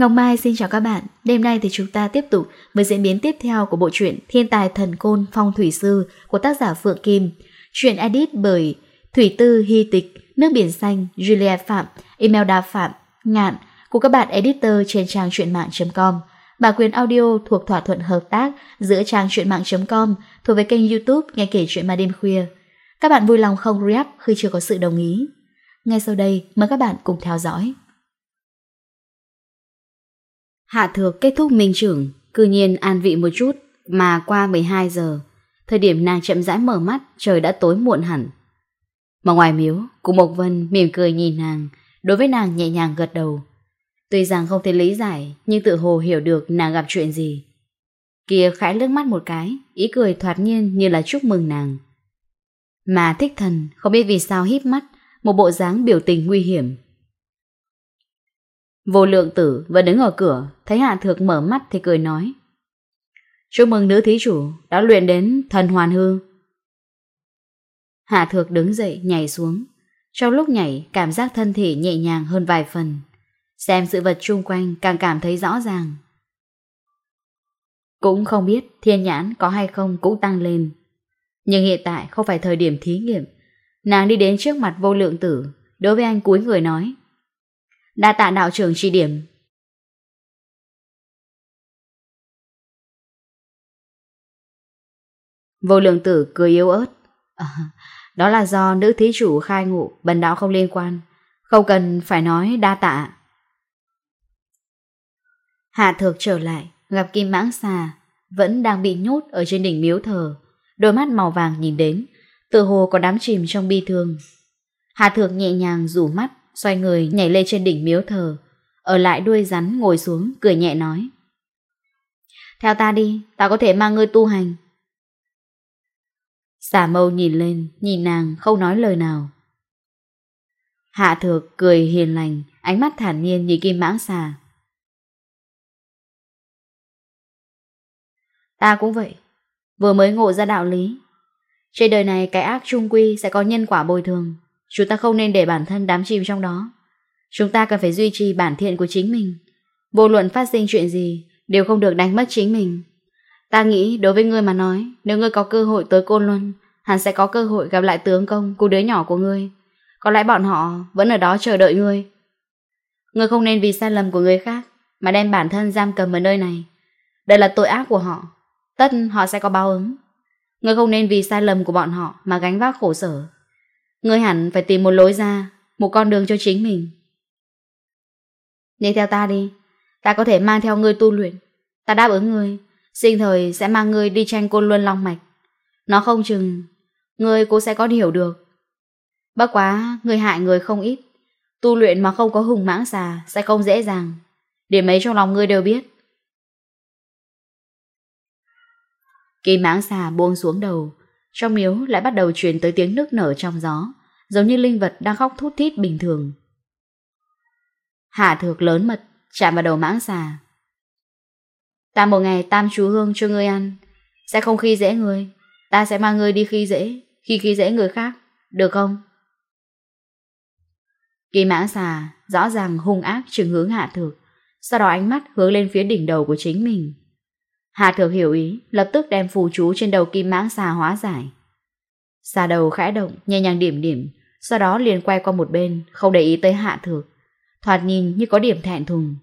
Ngọc Mai xin chào các bạn. Đêm nay thì chúng ta tiếp tục với diễn biến tiếp theo của bộ truyện Thiên tài thần côn phong thủy sư của tác giả Phượng Kim. Truyện edit bởi Thủy Tư Hy Tịch, Nước Biển Xanh, Juliet Phạm, Imelda Phạm, Ngạn của các bạn editor trên trang truyện mạng.com. Bản quyền audio thuộc thỏa thuận hợp tác giữa trang truyện mạng.com thuộc về kênh YouTube nghe kể chuyện ma đêm khuya. Các bạn vui lòng không react khi chưa có sự đồng ý. Ngay sau đây, mời các bạn cùng theo dõi. Hạ thược kết thúc minh trưởng, cư nhiên an vị một chút mà qua 12 giờ, thời điểm nàng chậm rãi mở mắt, trời đã tối muộn hẳn. Mà ngoài miếu, cụ Mộc Vân mỉm cười nhìn nàng, đối với nàng nhẹ nhàng gật đầu, Tuy rằng không thể lý giải, nhưng tự hồ hiểu được nàng gặp chuyện gì. Kia khẽ lướt mắt một cái, ý cười thoạt nhiên như là chúc mừng nàng. Mà thích thần, không biết vì sao híp mắt, một bộ dáng biểu tình nguy hiểm. Vô lượng tử vẫn đứng ở cửa, thấy hạ thược mở mắt thì cười nói. Chúc mừng nữ thí chủ, đã luyện đến thần hoàn hư. Hạ thược đứng dậy, nhảy xuống. Trong lúc nhảy, cảm giác thân thể nhẹ nhàng hơn vài phần. Xem sự vật chung quanh càng cảm thấy rõ ràng. Cũng không biết thiên nhãn có hay không cũng tăng lên. Nhưng hiện tại không phải thời điểm thí nghiệm. Nàng đi đến trước mặt vô lượng tử Đối với anh cuối người nói Đa tạ đạo trưởng chỉ điểm. Vô lượng tử cười yếu ớt. À, Đó là do nữ thí chủ khai ngụ Bần đạo không liên quan. Không cần phải nói đa tạ. Hạ Thược trở lại, gặp Kim Mãng Xà, vẫn đang bị nhốt ở trên đỉnh miếu thờ, đôi mắt màu vàng nhìn đến, tựa hồ có đám chìm trong bi thương. Hạ Thược nhẹ nhàng rủ mắt, xoay người nhảy lên trên đỉnh miếu thờ, ở lại đuôi rắn ngồi xuống, cười nhẹ nói. Theo ta đi, ta có thể mang ngươi tu hành. Xà mâu nhìn lên, nhìn nàng không nói lời nào. Hạ thược cười hiền lành, ánh mắt thản nhiên như kim mãng xà. Ta cũng vậy, Vừa mới ngộ ra đạo lý. Trên đời này cái ác trung quy sẽ có nhân quả bồi thường. Chúng ta không nên để bản thân đám chìm trong đó. Chúng ta cần phải duy trì bản thiện của chính mình. Vô luận phát sinh chuyện gì, Đều không được đánh mất chính mình. Ta nghĩ đối với ngươi mà nói, Nếu ngươi có cơ hội tới Côn Luân Hắn sẽ có cơ hội gặp lại tướng công, Cô đứa nhỏ của ngươi. Có lẽ bọn họ vẫn ở đó chờ đợi ngươi. Ngươi không nên vì sai lầm của người khác Mà đem bản thân giam cầm ở nơi này. Đây là tội ác của họ tất họ sẽ có báo ứng. Ngươi không nên vì sai lầm của bọn họ mà gánh vác khổ sở. Ngươi hẳn phải tìm một lối ra, một con đường cho chính mình. Đi theo ta đi, ta có thể mang theo ngươi tu luyện. Ta đáp ứng ngươi, sinh thời sẽ mang ngươi đi tranh côn luân long mạch. Nó không chừng, ngươi cũng sẽ có hiểu được. Bất quá, ngươi hại người không ít. Tu luyện mà không có hùng mãng xà sẽ không dễ dàng. Điểm ấy trong lòng ngươi đều biết. kỳ máng xà buông xuống đầu, trong miếu lại bắt đầu truyền tới tiếng nước nở trong gió, giống như linh vật đang khóc thút thít bình thường. Hạ thược lớn mật, chạm vào đầu mãng xà. Ta một ngày tam chú hương cho ngươi ăn, sẽ không khi dễ ngươi, ta sẽ mang ngươi đi khi dễ, khi khi dễ người khác, được không? Kỳ mãng xà rõ ràng hung ác trừng hướng hạ thược, sau đó ánh mắt hướng lên phía đỉnh đầu của chính mình. Hạ thược hiểu ý, lập tức đem phù chú trên đầu kim mãng xà hóa giải. Xà đầu khẽ động, nhẹ nhàng điểm điểm, sau đó liền quay qua một bên, không để ý tới hạ thược. Thoạt nhìn như có điểm thẹn thùng.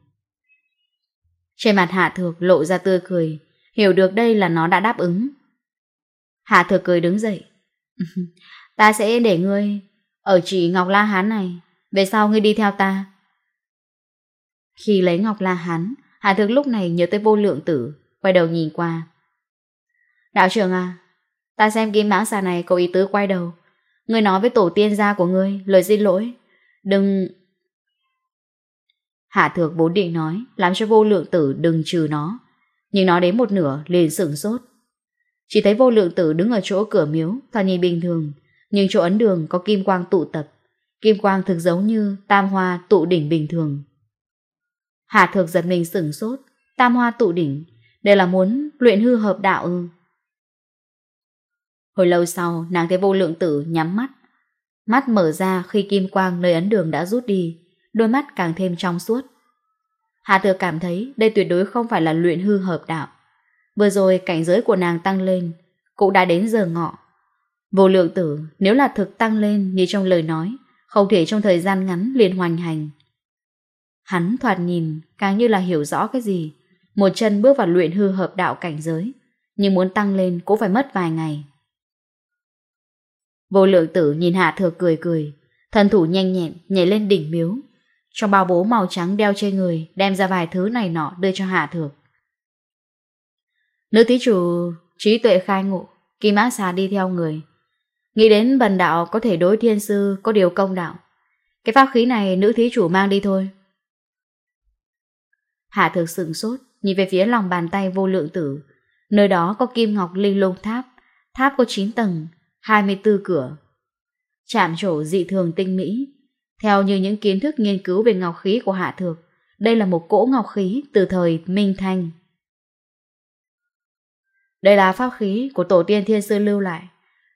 Trên mặt hạ thược lộ ra tươi cười, hiểu được đây là nó đã đáp ứng. Hạ thược cười đứng dậy. ta sẽ để ngươi ở chỉ Ngọc La Hán này, về sau ngươi đi theo ta. Khi lấy Ngọc La Hán, Hạ Thược lúc này nhớ tới vô lượng tử, Quay đầu nhìn qua. Đạo trưởng à Ta xem kim mãng xà này có ý tứ quay đầu. Người nói với tổ tiên gia của ngươi Lời xin lỗi. Đừng. Hạ thược bốn định nói, Làm cho vô lượng tử đừng trừ nó. Nhưng nó đến một nửa liền sửng sốt. Chỉ thấy vô lượng tử đứng ở chỗ cửa miếu, Thoạt nhìn bình thường. Nhưng chỗ ấn đường có kim quang tụ tập. Kim quang thực giống như tam hoa tụ đỉnh bình thường. Hạ thược giật mình sửng sốt. Tam hoa tụ đỉnh đây là muốn luyện hư hợp đạo ư. Hồi lâu sau, nàng thấy vô lượng tử nhắm mắt. Mắt mở ra khi kim quang nơi ấn đường đã rút đi, đôi mắt càng thêm trong suốt. Hạ thừa cảm thấy đây tuyệt đối không phải là luyện hư hợp đạo. Vừa rồi cảnh giới của nàng tăng lên, cũng đã đến giờ ngọ. Vô lượng tử nếu là thực tăng lên như trong lời nói, không thể trong thời gian ngắn liền hoành hành. Hắn thoạt nhìn càng như là hiểu rõ cái gì, một chân bước vào luyện hư hợp đạo cảnh giới, nhưng muốn tăng lên cũng phải mất vài ngày. Vô lượng tử nhìn Hạ thừa cười cười, thân thủ nhanh nhẹn nhảy lên đỉnh miếu. Trong bao bố màu trắng đeo trên người, đem ra vài thứ này nọ đưa cho Hạ Thược. Nữ thí chủ trí tuệ khai ngộ, Kim mã Xà đi theo người. Nghĩ đến bần đạo có thể đối thiên sư có điều công đạo. Cái pháp khí này nữ thí chủ mang đi thôi. Hạ Thược sửng sốt, nhìn về phía lòng bàn tay vô lượng tử. Nơi đó có kim ngọc linh lông tháp, tháp có 9 tầng, 24 cửa. Chạm trổ dị thường tinh mỹ. Theo như những kiến thức nghiên cứu về ngọc khí của Hạ Thược, đây là một cỗ ngọc khí từ thời Minh Thanh. Đây là pháp khí của tổ tiên thiên sư lưu lại.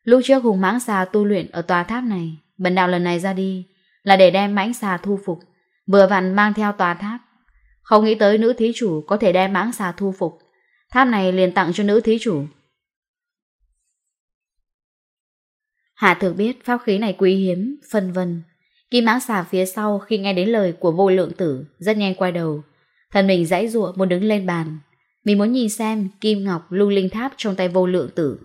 Lúc trước hùng mãng xà tu luyện ở tòa tháp này, bần đạo lần này ra đi là để đem mãnh xà thu phục, vừa vặn mang theo tòa tháp không nghĩ tới nữ thí chủ có thể đem mãng xà thu phục. Tháp này liền tặng cho nữ thí chủ. Hạ thượng biết pháp khí này quý hiếm, phân vân. Kim mãng xà phía sau khi nghe đến lời của vô lượng tử, rất nhanh quay đầu. Thần mình dãy ruộng muốn đứng lên bàn. Mình muốn nhìn xem kim ngọc lưu linh tháp trong tay vô lượng tử.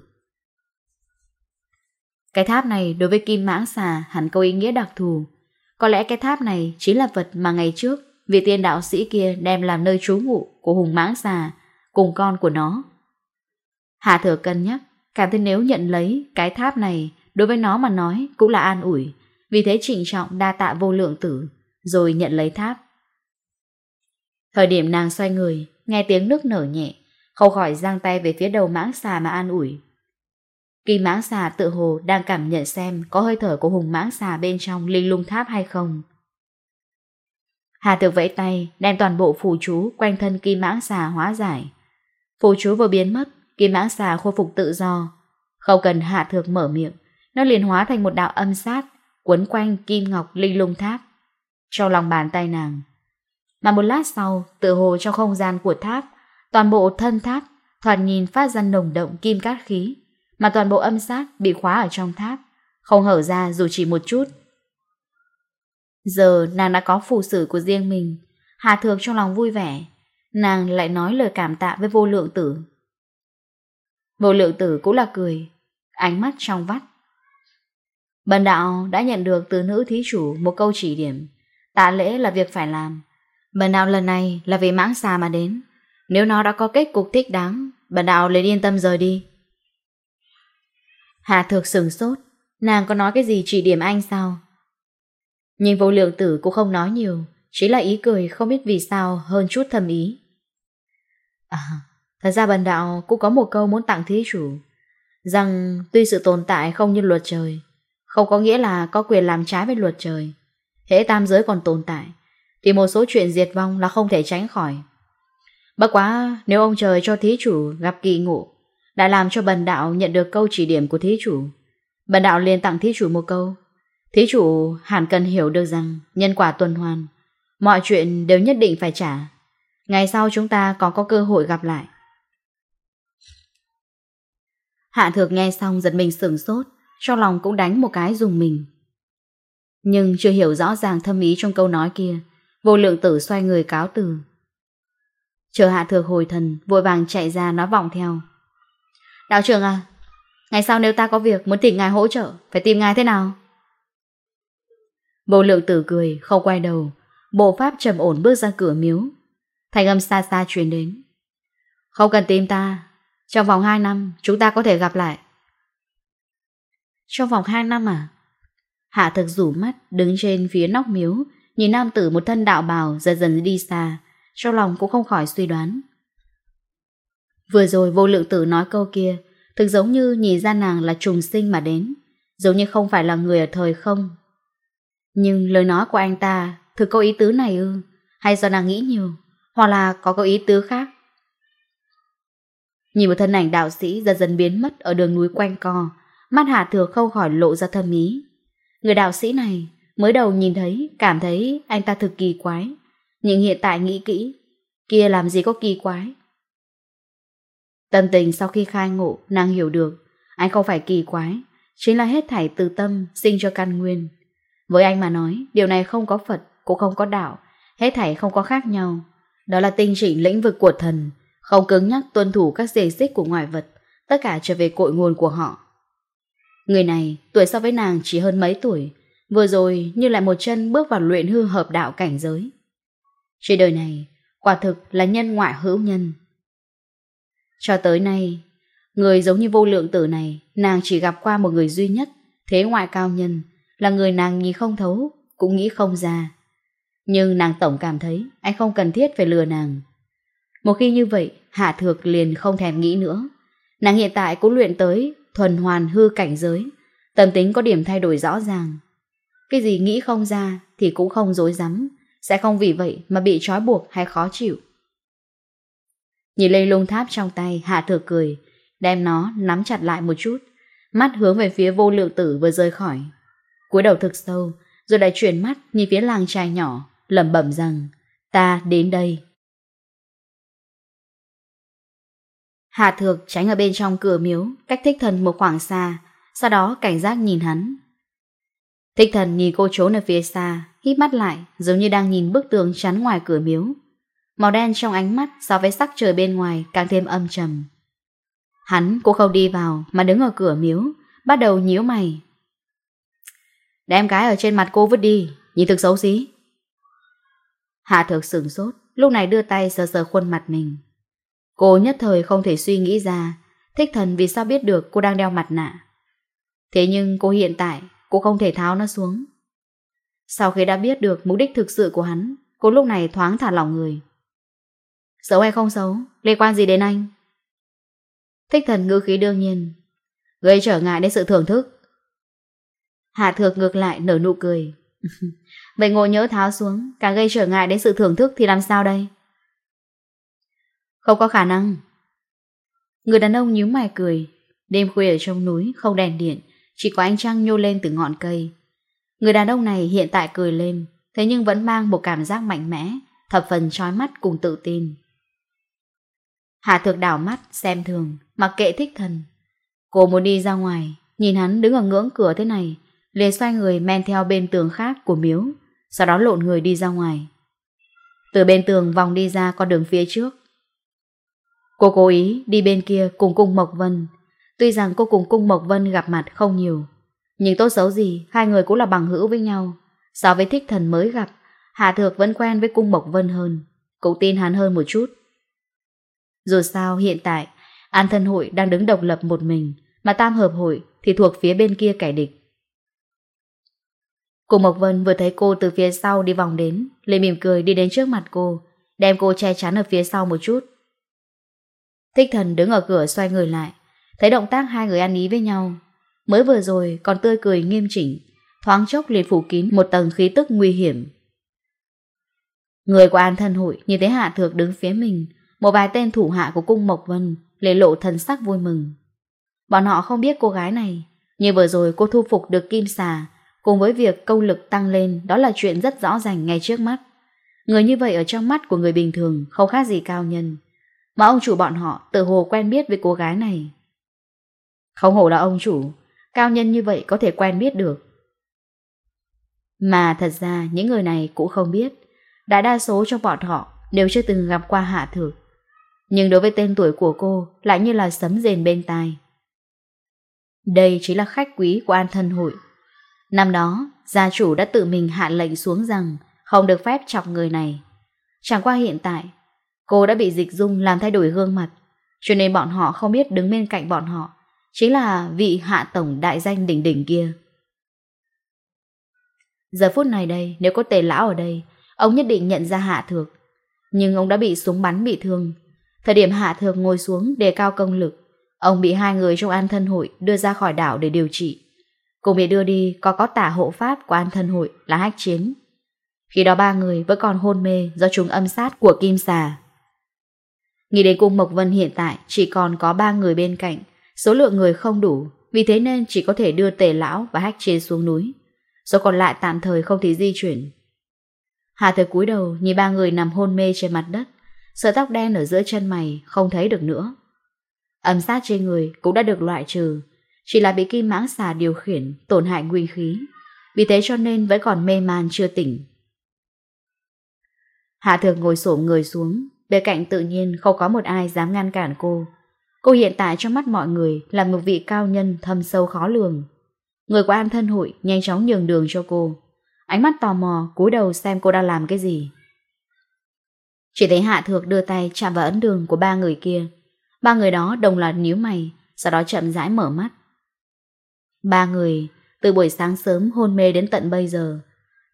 Cái tháp này đối với kim mãng xà hẳn có ý nghĩa đặc thù. Có lẽ cái tháp này chính là vật mà ngày trước vì tiên đạo sĩ kia đem làm nơi trú ngụ Của hùng mãng xà Cùng con của nó Hạ thừa cân nhắc, Cảm thấy nếu nhận lấy cái tháp này Đối với nó mà nói cũng là an ủi, Vì thế trịnh trọng đa tạ vô lượng tử, Rồi nhận lấy tháp Thời điểm nàng xoay người, Nghe tiếng nước nở nhẹ, Khâu khỏi giang tay về phía đầu mãng xà mà an ủi Kỳ mãng xà tự hồ đang cảm nhận xem có hơi thở của hùng mãng xà bên trong linh lung tháp hay không. Hà Thực vẫy tay, đem toàn bộ phù chú quanh thân kim mãng xà hóa giải. Phù chú vừa biến mất, kim mãng xà khôi phục tự do. Không cần Hạ Thược mở miệng, nó liền hóa thành một đạo âm sát, cuốn quanh kim ngọc linh lung tháp. Trong lòng bàn tay nàng. Mà một lát sau, tự hồ trong không gian của tháp, toàn bộ thân tháp, thoạt nhìn phát ra nồng động kim cát khí, mà toàn bộ âm sát bị khóa ở trong tháp, không hở ra dù chỉ một chút Giờ nàng đã có phù sử của riêng mình, Hà Thược trong lòng vui vẻ, nàng lại nói lời cảm tạ với vô lượng tử. Vô lượng tử cũng là cười, ánh mắt trong vắt. Bần đạo đã nhận được từ nữ thí chủ một câu chỉ điểm, tạ lễ là việc phải làm. Bần đạo lần này là vì mãng xà mà đến, nếu nó đã có kết cục thích đáng, bần đạo liền yên tâm rời đi. Hà Thược sừng sốt, nàng có nói cái gì chỉ điểm anh sao? Nhưng vô lượng tử cũng không nói nhiều, chỉ là ý cười không biết vì sao hơn chút thầm ý. À, thật ra bần đạo cũng có một câu muốn tặng thí chủ, rằng tuy sự tồn tại không như luật trời, không có nghĩa là có quyền làm trái với luật trời. Hễ tam giới còn tồn tại, thì một số chuyện diệt vong là không thể tránh khỏi. Bất quá, nếu ông trời cho thí chủ gặp kỳ ngộ, đã làm cho bần đạo nhận được câu chỉ điểm của thí chủ, bần đạo liền tặng thí chủ một câu Thí chủ hẳn cần hiểu được rằng nhân quả tuần hoàn, mọi chuyện đều nhất định phải trả. Ngày sau chúng ta còn có cơ hội gặp lại. Hạ thược nghe xong giật mình sửng sốt, trong lòng cũng đánh một cái dùng mình. Nhưng chưa hiểu rõ ràng thâm ý trong câu nói kia, vô lượng tử xoay người cáo từ. Chờ hạ thược hồi thần, vội vàng chạy ra nói vọng theo. Đạo trưởng à, ngày sau nếu ta có việc muốn tìm ngài hỗ trợ, phải tìm ngài thế nào? Bộ lượng tử cười, không quay đầu. Bộ pháp trầm ổn bước ra cửa miếu. Thành âm xa xa truyền đến. Không cần tìm ta. Trong vòng 2 năm, chúng ta có thể gặp lại. Trong vòng 2 năm à? Hạ thực rủ mắt, đứng trên phía nóc miếu, nhìn nam tử một thân đạo bào dần dần đi xa, trong lòng cũng không khỏi suy đoán. Vừa rồi vô lượng tử nói câu kia, thực giống như nhìn ra nàng là trùng sinh mà đến, giống như không phải là người ở thời không nhưng lời nói của anh ta Thực có ý tứ này ư? Hay do nàng nghĩ nhiều? Hoặc là có có ý tứ khác? Nhìn một thân ảnh đạo sĩ dần dần biến mất Ở đường núi quanh co, Mắt Hà Thừa Khâu khỏi lộ ra thâm ý. Người đạo sĩ này Mới đầu nhìn thấy, Cảm thấy anh ta thực kỳ quái. Nhưng hiện tại nghĩ kỹ, Kia làm gì có kỳ quái? Tâm tình sau khi khai ngộ, Nàng hiểu được, Anh không phải kỳ quái, Chính là hết thảy từ tâm sinh cho căn nguyên. Với anh mà nói, điều này không có Phật, cũng không có đạo, hết thảy không có khác nhau. Đó là tinh chỉnh lĩnh vực của thần, không cứng nhắc tuân thủ các dề xích của ngoại vật, tất cả trở về cội nguồn của họ. Người này, tuổi so với nàng chỉ hơn mấy tuổi, vừa rồi như lại một chân bước vào luyện hư hợp đạo cảnh giới. Trên đời này, quả thực là nhân ngoại hữu nhân. Cho tới nay, người giống như vô lượng tử này, nàng chỉ gặp qua một người duy nhất, thế ngoại cao nhân, là người nàng nhìn không thấu, Cũng nghĩ không ra. Nhưng nàng tổng cảm thấy Anh không cần thiết phải lừa nàng. Một khi như vậy, Hạ Thược liền không thèm nghĩ nữa. Nàng hiện tại cũng luyện tới Thuần hoàn hư cảnh giới, Tâm tính có điểm thay đổi rõ ràng. Cái gì nghĩ không ra Thì cũng không dối rắm, Sẽ không vì vậy mà bị trói buộc hay khó chịu. Nhìn lên lông tháp trong tay, Hạ Thược cười, Đem nó nắm chặt lại một chút, Mắt hướng về phía vô lượng tử vừa rơi khỏi cúi đầu thực sâu, rồi lại chuyển mắt nhìn phía làng trai nhỏ, lẩm bẩm rằng, ta đến đây. Hà Thược tránh ở bên trong cửa miếu, cách thích thần một khoảng xa, sau đó cảnh giác nhìn hắn. Thích thần nhìn cô trốn ở phía xa, hít mắt lại, giống như đang nhìn bức tường chắn ngoài cửa miếu. Màu đen trong ánh mắt so với sắc trời bên ngoài càng thêm âm trầm. Hắn cũng không đi vào mà đứng ở cửa miếu, bắt đầu nhíu mày, Đem cái ở trên mặt cô vứt đi, Nhìn thực xấu xí. Hạ thực sửng sốt, Lúc này đưa tay sờ sờ khuôn mặt mình. Cô nhất thời không thể suy nghĩ ra, Thích thần vì sao biết được cô đang đeo mặt nạ. Thế nhưng cô hiện tại, Cô không thể tháo nó xuống. Sau khi đã biết được mục đích thực sự của hắn, Cô lúc này thoáng thả lỏng người. Xấu hay không xấu, Liên quan gì đến anh? Thích thần ngư khí đương nhiên. Gây trở ngại đến sự thưởng thức. Hạ thược ngược lại nở nụ cười. cười. Vậy ngồi nhớ tháo xuống, càng gây trở ngại đến sự thưởng thức thì làm sao đây? Không có khả năng. Người đàn ông nhíu mày cười. Đêm khuya ở trong núi, không đèn điện, chỉ có ánh trăng nhô lên từ ngọn cây. Người đàn ông này hiện tại cười lên, thế nhưng vẫn mang một cảm giác mạnh mẽ, thập phần trói mắt cùng tự tin. Hạ thược đảo mắt, xem thường, mặc kệ thích thần. Cô muốn đi ra ngoài, nhìn hắn đứng ở ngưỡng cửa thế này, liền xoay người men theo bên tường khác của miếu, sau đó lộn người đi ra ngoài. Từ bên tường vòng đi ra con đường phía trước. Cô cố ý đi bên kia cùng Cung Mộc Vân. Tuy rằng cô cùng Cung Mộc Vân gặp mặt không nhiều, nhưng tốt xấu gì hai người cũng là bằng hữu với nhau. So với thích thần mới gặp, Hạ Thược vẫn quen với Cung Mộc Vân hơn, cũng tin hắn hơn một chút. Dù sao hiện tại, An Thân Hội đang đứng độc lập một mình, mà Tam Hợp Hội thì thuộc phía bên kia kẻ địch. Cô Mộc Vân vừa thấy cô từ phía sau đi vòng đến, lên mỉm cười đi đến trước mặt cô, đem cô che chắn ở phía sau một chút. Thích thần đứng ở cửa xoay người lại, thấy động tác hai người ăn ý với nhau. Mới vừa rồi còn tươi cười nghiêm chỉnh, thoáng chốc liền phủ kín một tầng khí tức nguy hiểm. Người của An Thân Hội nhìn thấy Hạ Thược đứng phía mình, một vài tên thủ hạ của cung Mộc Vân liền lộ thần sắc vui mừng. Bọn họ không biết cô gái này, nhưng vừa rồi cô thu phục được kim xà, Cùng với việc công lực tăng lên, Đó là chuyện rất rõ ràng ngay trước mắt. Người như vậy ở trong mắt của người bình thường Không khác gì cao nhân. Mà ông chủ bọn họ tự hồ quen biết với cô gái này. Không hổ là ông chủ, Cao nhân như vậy có thể quen biết được. Mà thật ra, những người này cũng không biết. Đại đa số trong bọn họ Đều chưa từng gặp qua hạ thử Nhưng đối với tên tuổi của cô Lại như là sấm rền bên tai. Đây chính là khách quý của an thân hội. Năm đó, gia chủ đã tự mình hạ lệnh xuống rằng không được phép chọc người này. Chẳng qua hiện tại, cô đã bị dịch dung làm thay đổi gương mặt, cho nên bọn họ không biết đứng bên cạnh bọn họ, chính là vị hạ tổng đại danh đỉnh đỉnh kia. Giờ phút này đây, nếu có tề lão ở đây, ông nhất định nhận ra hạ thược. Nhưng ông đã bị súng bắn bị thương. Thời điểm hạ thược ngồi xuống đề cao công lực, ông bị hai người trong an thân hội đưa ra khỏi đảo để điều trị. Cùng bị đưa đi có có tả hộ pháp của an thân hội là hách chiến. Khi đó ba người vẫn còn hôn mê do chúng âm sát của kim xà. Nghĩ đến cung Mộc Vân hiện tại chỉ còn có ba người bên cạnh, số lượng người không đủ, vì thế nên chỉ có thể đưa tề lão và hách chiến xuống núi. Số còn lại tạm thời không thể di chuyển. Hà thời cúi đầu nhìn ba người nằm hôn mê trên mặt đất, sợi tóc đen ở giữa chân mày không thấy được nữa. Âm sát trên người cũng đã được loại trừ, chỉ là bị kim mãng xà điều khiển, tổn hại nguyên khí. Vì thế cho nên vẫn còn mê man chưa tỉnh. Hạ thường ngồi xổm người xuống, bên cạnh tự nhiên không có một ai dám ngăn cản cô. Cô hiện tại trong mắt mọi người là một vị cao nhân thâm sâu khó lường. Người của an thân hội nhanh chóng nhường đường cho cô. Ánh mắt tò mò cúi đầu xem cô đang làm cái gì. Chỉ thấy Hạ Thược đưa tay chạm vào ấn đường của ba người kia. Ba người đó đồng loạt nhíu mày, sau đó chậm rãi mở mắt. Ba người, từ buổi sáng sớm hôn mê đến tận bây giờ,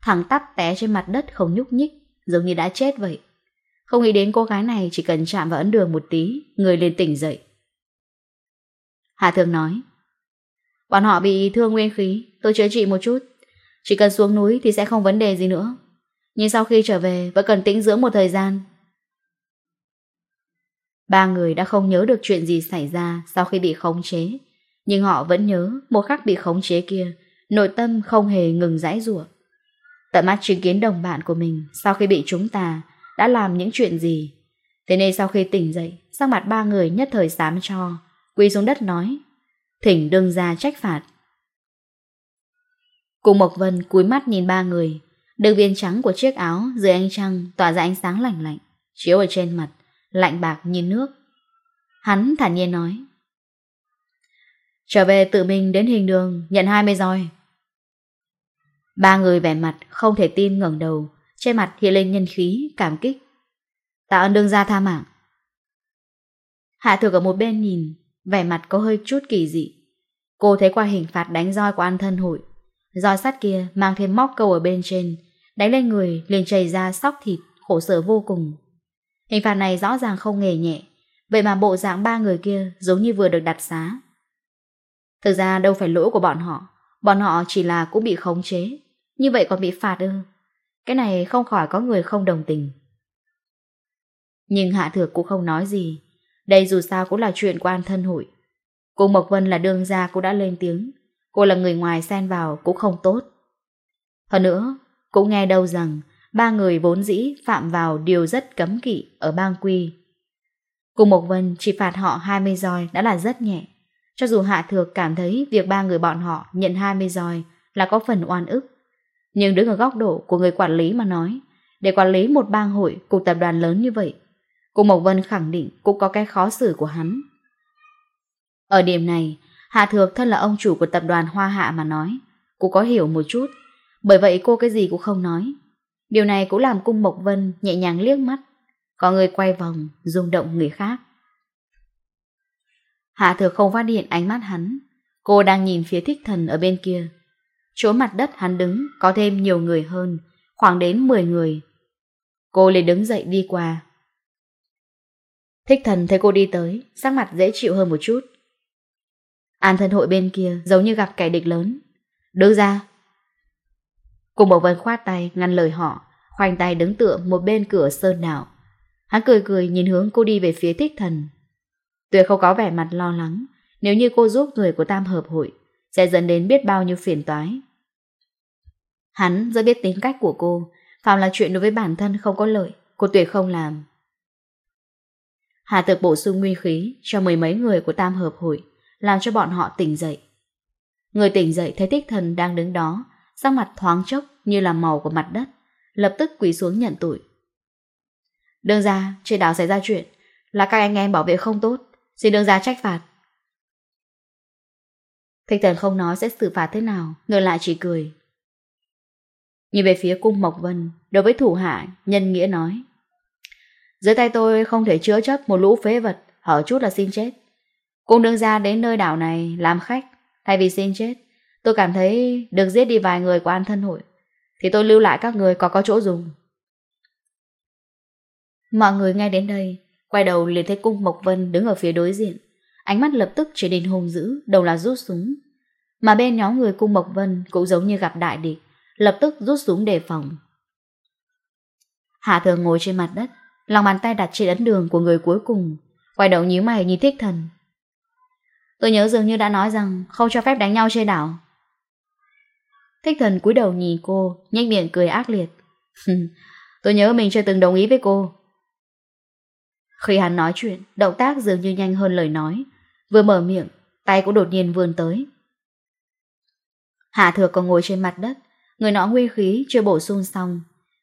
thẳng tắp té trên mặt đất không nhúc nhích, giống như đã chết vậy. Không nghĩ đến cô gái này chỉ cần chạm vào ấn đường một tí, người liền tỉnh dậy. Hạ Thượng nói, bọn họ bị thương nguyên khí, tôi chữa trị một chút. Chỉ cần xuống núi thì sẽ không vấn đề gì nữa. Nhưng sau khi trở về vẫn cần tĩnh dưỡng một thời gian. Ba người đã không nhớ được chuyện gì xảy ra sau khi bị khống chế, nhưng họ vẫn nhớ một khắc bị khống chế kia, nội tâm không hề ngừng rãi rủa Tận mắt chứng kiến đồng bạn của mình sau khi bị chúng ta đã làm những chuyện gì. Thế nên sau khi tỉnh dậy, sang mặt ba người nhất thời xám cho, quỳ xuống đất nói, thỉnh đương ra trách phạt. Cùng Mộc Vân cúi mắt nhìn ba người, đường viên trắng của chiếc áo dưới ánh trăng tỏa ra ánh sáng lạnh lạnh, chiếu ở trên mặt, lạnh bạc như nước. Hắn thản nhiên nói, Trở về tự mình đến hình đường, Nhận 20 roi. Ba người vẻ mặt không thể tin ngẩng đầu, Trên mặt hiện lên nhân khí, Cảm kích. Tạ ơn đương gia tha mạng. Hạ thược ở một bên nhìn, Vẻ mặt có hơi chút kỳ dị. Cô thấy qua hình phạt đánh roi của an thân hội. Roi sắt kia mang thêm móc câu ở bên trên, Đánh lên người, liền chảy ra sóc thịt, Khổ sở vô cùng. Hình phạt này rõ ràng không hề nhẹ, Vậy mà bộ dạng ba người kia giống như vừa được đặt xá. Thực ra đâu phải lỗi của bọn họ. Bọn họ chỉ là cũng bị khống chế. Như vậy còn bị phạt ư? Cái này không khỏi có người không đồng tình. Nhưng Hạ Thược cũng không nói gì. Đây dù sao cũng là chuyện của An Thân Hội. Cô Mộc Vân là đương gia cũng đã lên tiếng. Cô là người ngoài xen vào cũng không tốt. Hơn nữa, Cũng nghe đâu rằng Ba người vốn dĩ phạm vào điều rất cấm kỵ Ở bang quy. Cô Mộc Vân chỉ phạt họ 20 roi đã là rất nhẹ. Cho dù Hạ Thược cảm thấy việc ba người bọn họ nhận 20 roi là có phần oan ức. Nhưng đứng ở góc độ của người quản lý mà nói, để quản lý một bang hội cục tập đoàn lớn như vậy, cô Mộc Vân khẳng định cũng có cái khó xử của hắn. Ở điểm này, Hạ Thược thân là ông chủ của tập đoàn Hoa Hạ mà nói, cô có hiểu một chút, bởi vậy cô cái gì cũng không nói. Điều này cũng làm cung Mộc Vân nhẹ nhàng liếc mắt, có người quay vòng, rung động người khác. Hạ thừa không phát hiện ánh mắt hắn. Cô đang nhìn phía thích thần ở bên kia. Chỗ mặt đất hắn đứng có thêm nhiều người hơn, khoảng đến 10 người. Cô liền đứng dậy đi qua. Thích thần thấy cô đi tới, sắc mặt dễ chịu hơn một chút. An thân hội bên kia giống như gặp kẻ địch lớn. Đứng ra. Cùng Bảo Vân khoát tay ngăn lời họ, khoanh tay đứng tựa một bên cửa sơn đảo. Hắn cười cười nhìn hướng cô đi về phía thích thần. Tuyệt không có vẻ mặt lo lắng, nếu như cô giúp người của tam hợp hội, sẽ dẫn đến biết bao nhiêu phiền toái. Hắn rất biết tính cách của cô, phạm là chuyện đối với bản thân không có lợi, cô tuyệt không làm. Hà thực bổ sung nguyên khí cho mười mấy người của tam hợp hội, làm cho bọn họ tỉnh dậy. Người tỉnh dậy thấy tích thần đang đứng đó, sắc mặt thoáng chốc như là màu của mặt đất, lập tức quỳ xuống nhận tội. Đương ra, trên đảo xảy ra chuyện, là các anh em bảo vệ không tốt. Xin đương ra trách phạt. Thanh Tần không nói sẽ xử phạt thế nào, Ngược lại chỉ cười. Nhìn về phía cung Mộc Vân, Đối với thủ hạ, nhân nghĩa nói, Dưới tay tôi không thể chứa chấp Một lũ phế vật Hở chút là xin chết. Cung đương ra đến nơi đảo này làm khách, Thay vì xin chết, Tôi cảm thấy được giết đi vài người của an thân hội, Thì tôi lưu lại các người có có chỗ dùng. Mọi người nghe đến đây Quay đầu liền thấy cung Mộc Vân đứng ở phía đối diện. Ánh mắt lập tức trở nên hung dữ, đầu là rút súng. Mà bên nhóm người cung Mộc Vân cũng giống như gặp đại địch, lập tức rút súng đề phòng. Hạ thường ngồi trên mặt đất, lòng bàn tay đặt trên ấn đường của người cuối cùng, quay đầu nhíu mày nhìn thích thần. Tôi nhớ dường như đã nói rằng không cho phép đánh nhau trên đảo. Thích thần cúi đầu nhìn cô, nhanh miệng cười ác liệt. tôi nhớ mình chưa từng đồng ý với cô. Khi hắn nói chuyện, động tác dường như nhanh hơn lời nói. Vừa mở miệng, tay cũng đột nhiên vươn tới. Hạ thược còn ngồi trên mặt đất, người nó nguy khí chưa bổ sung xong.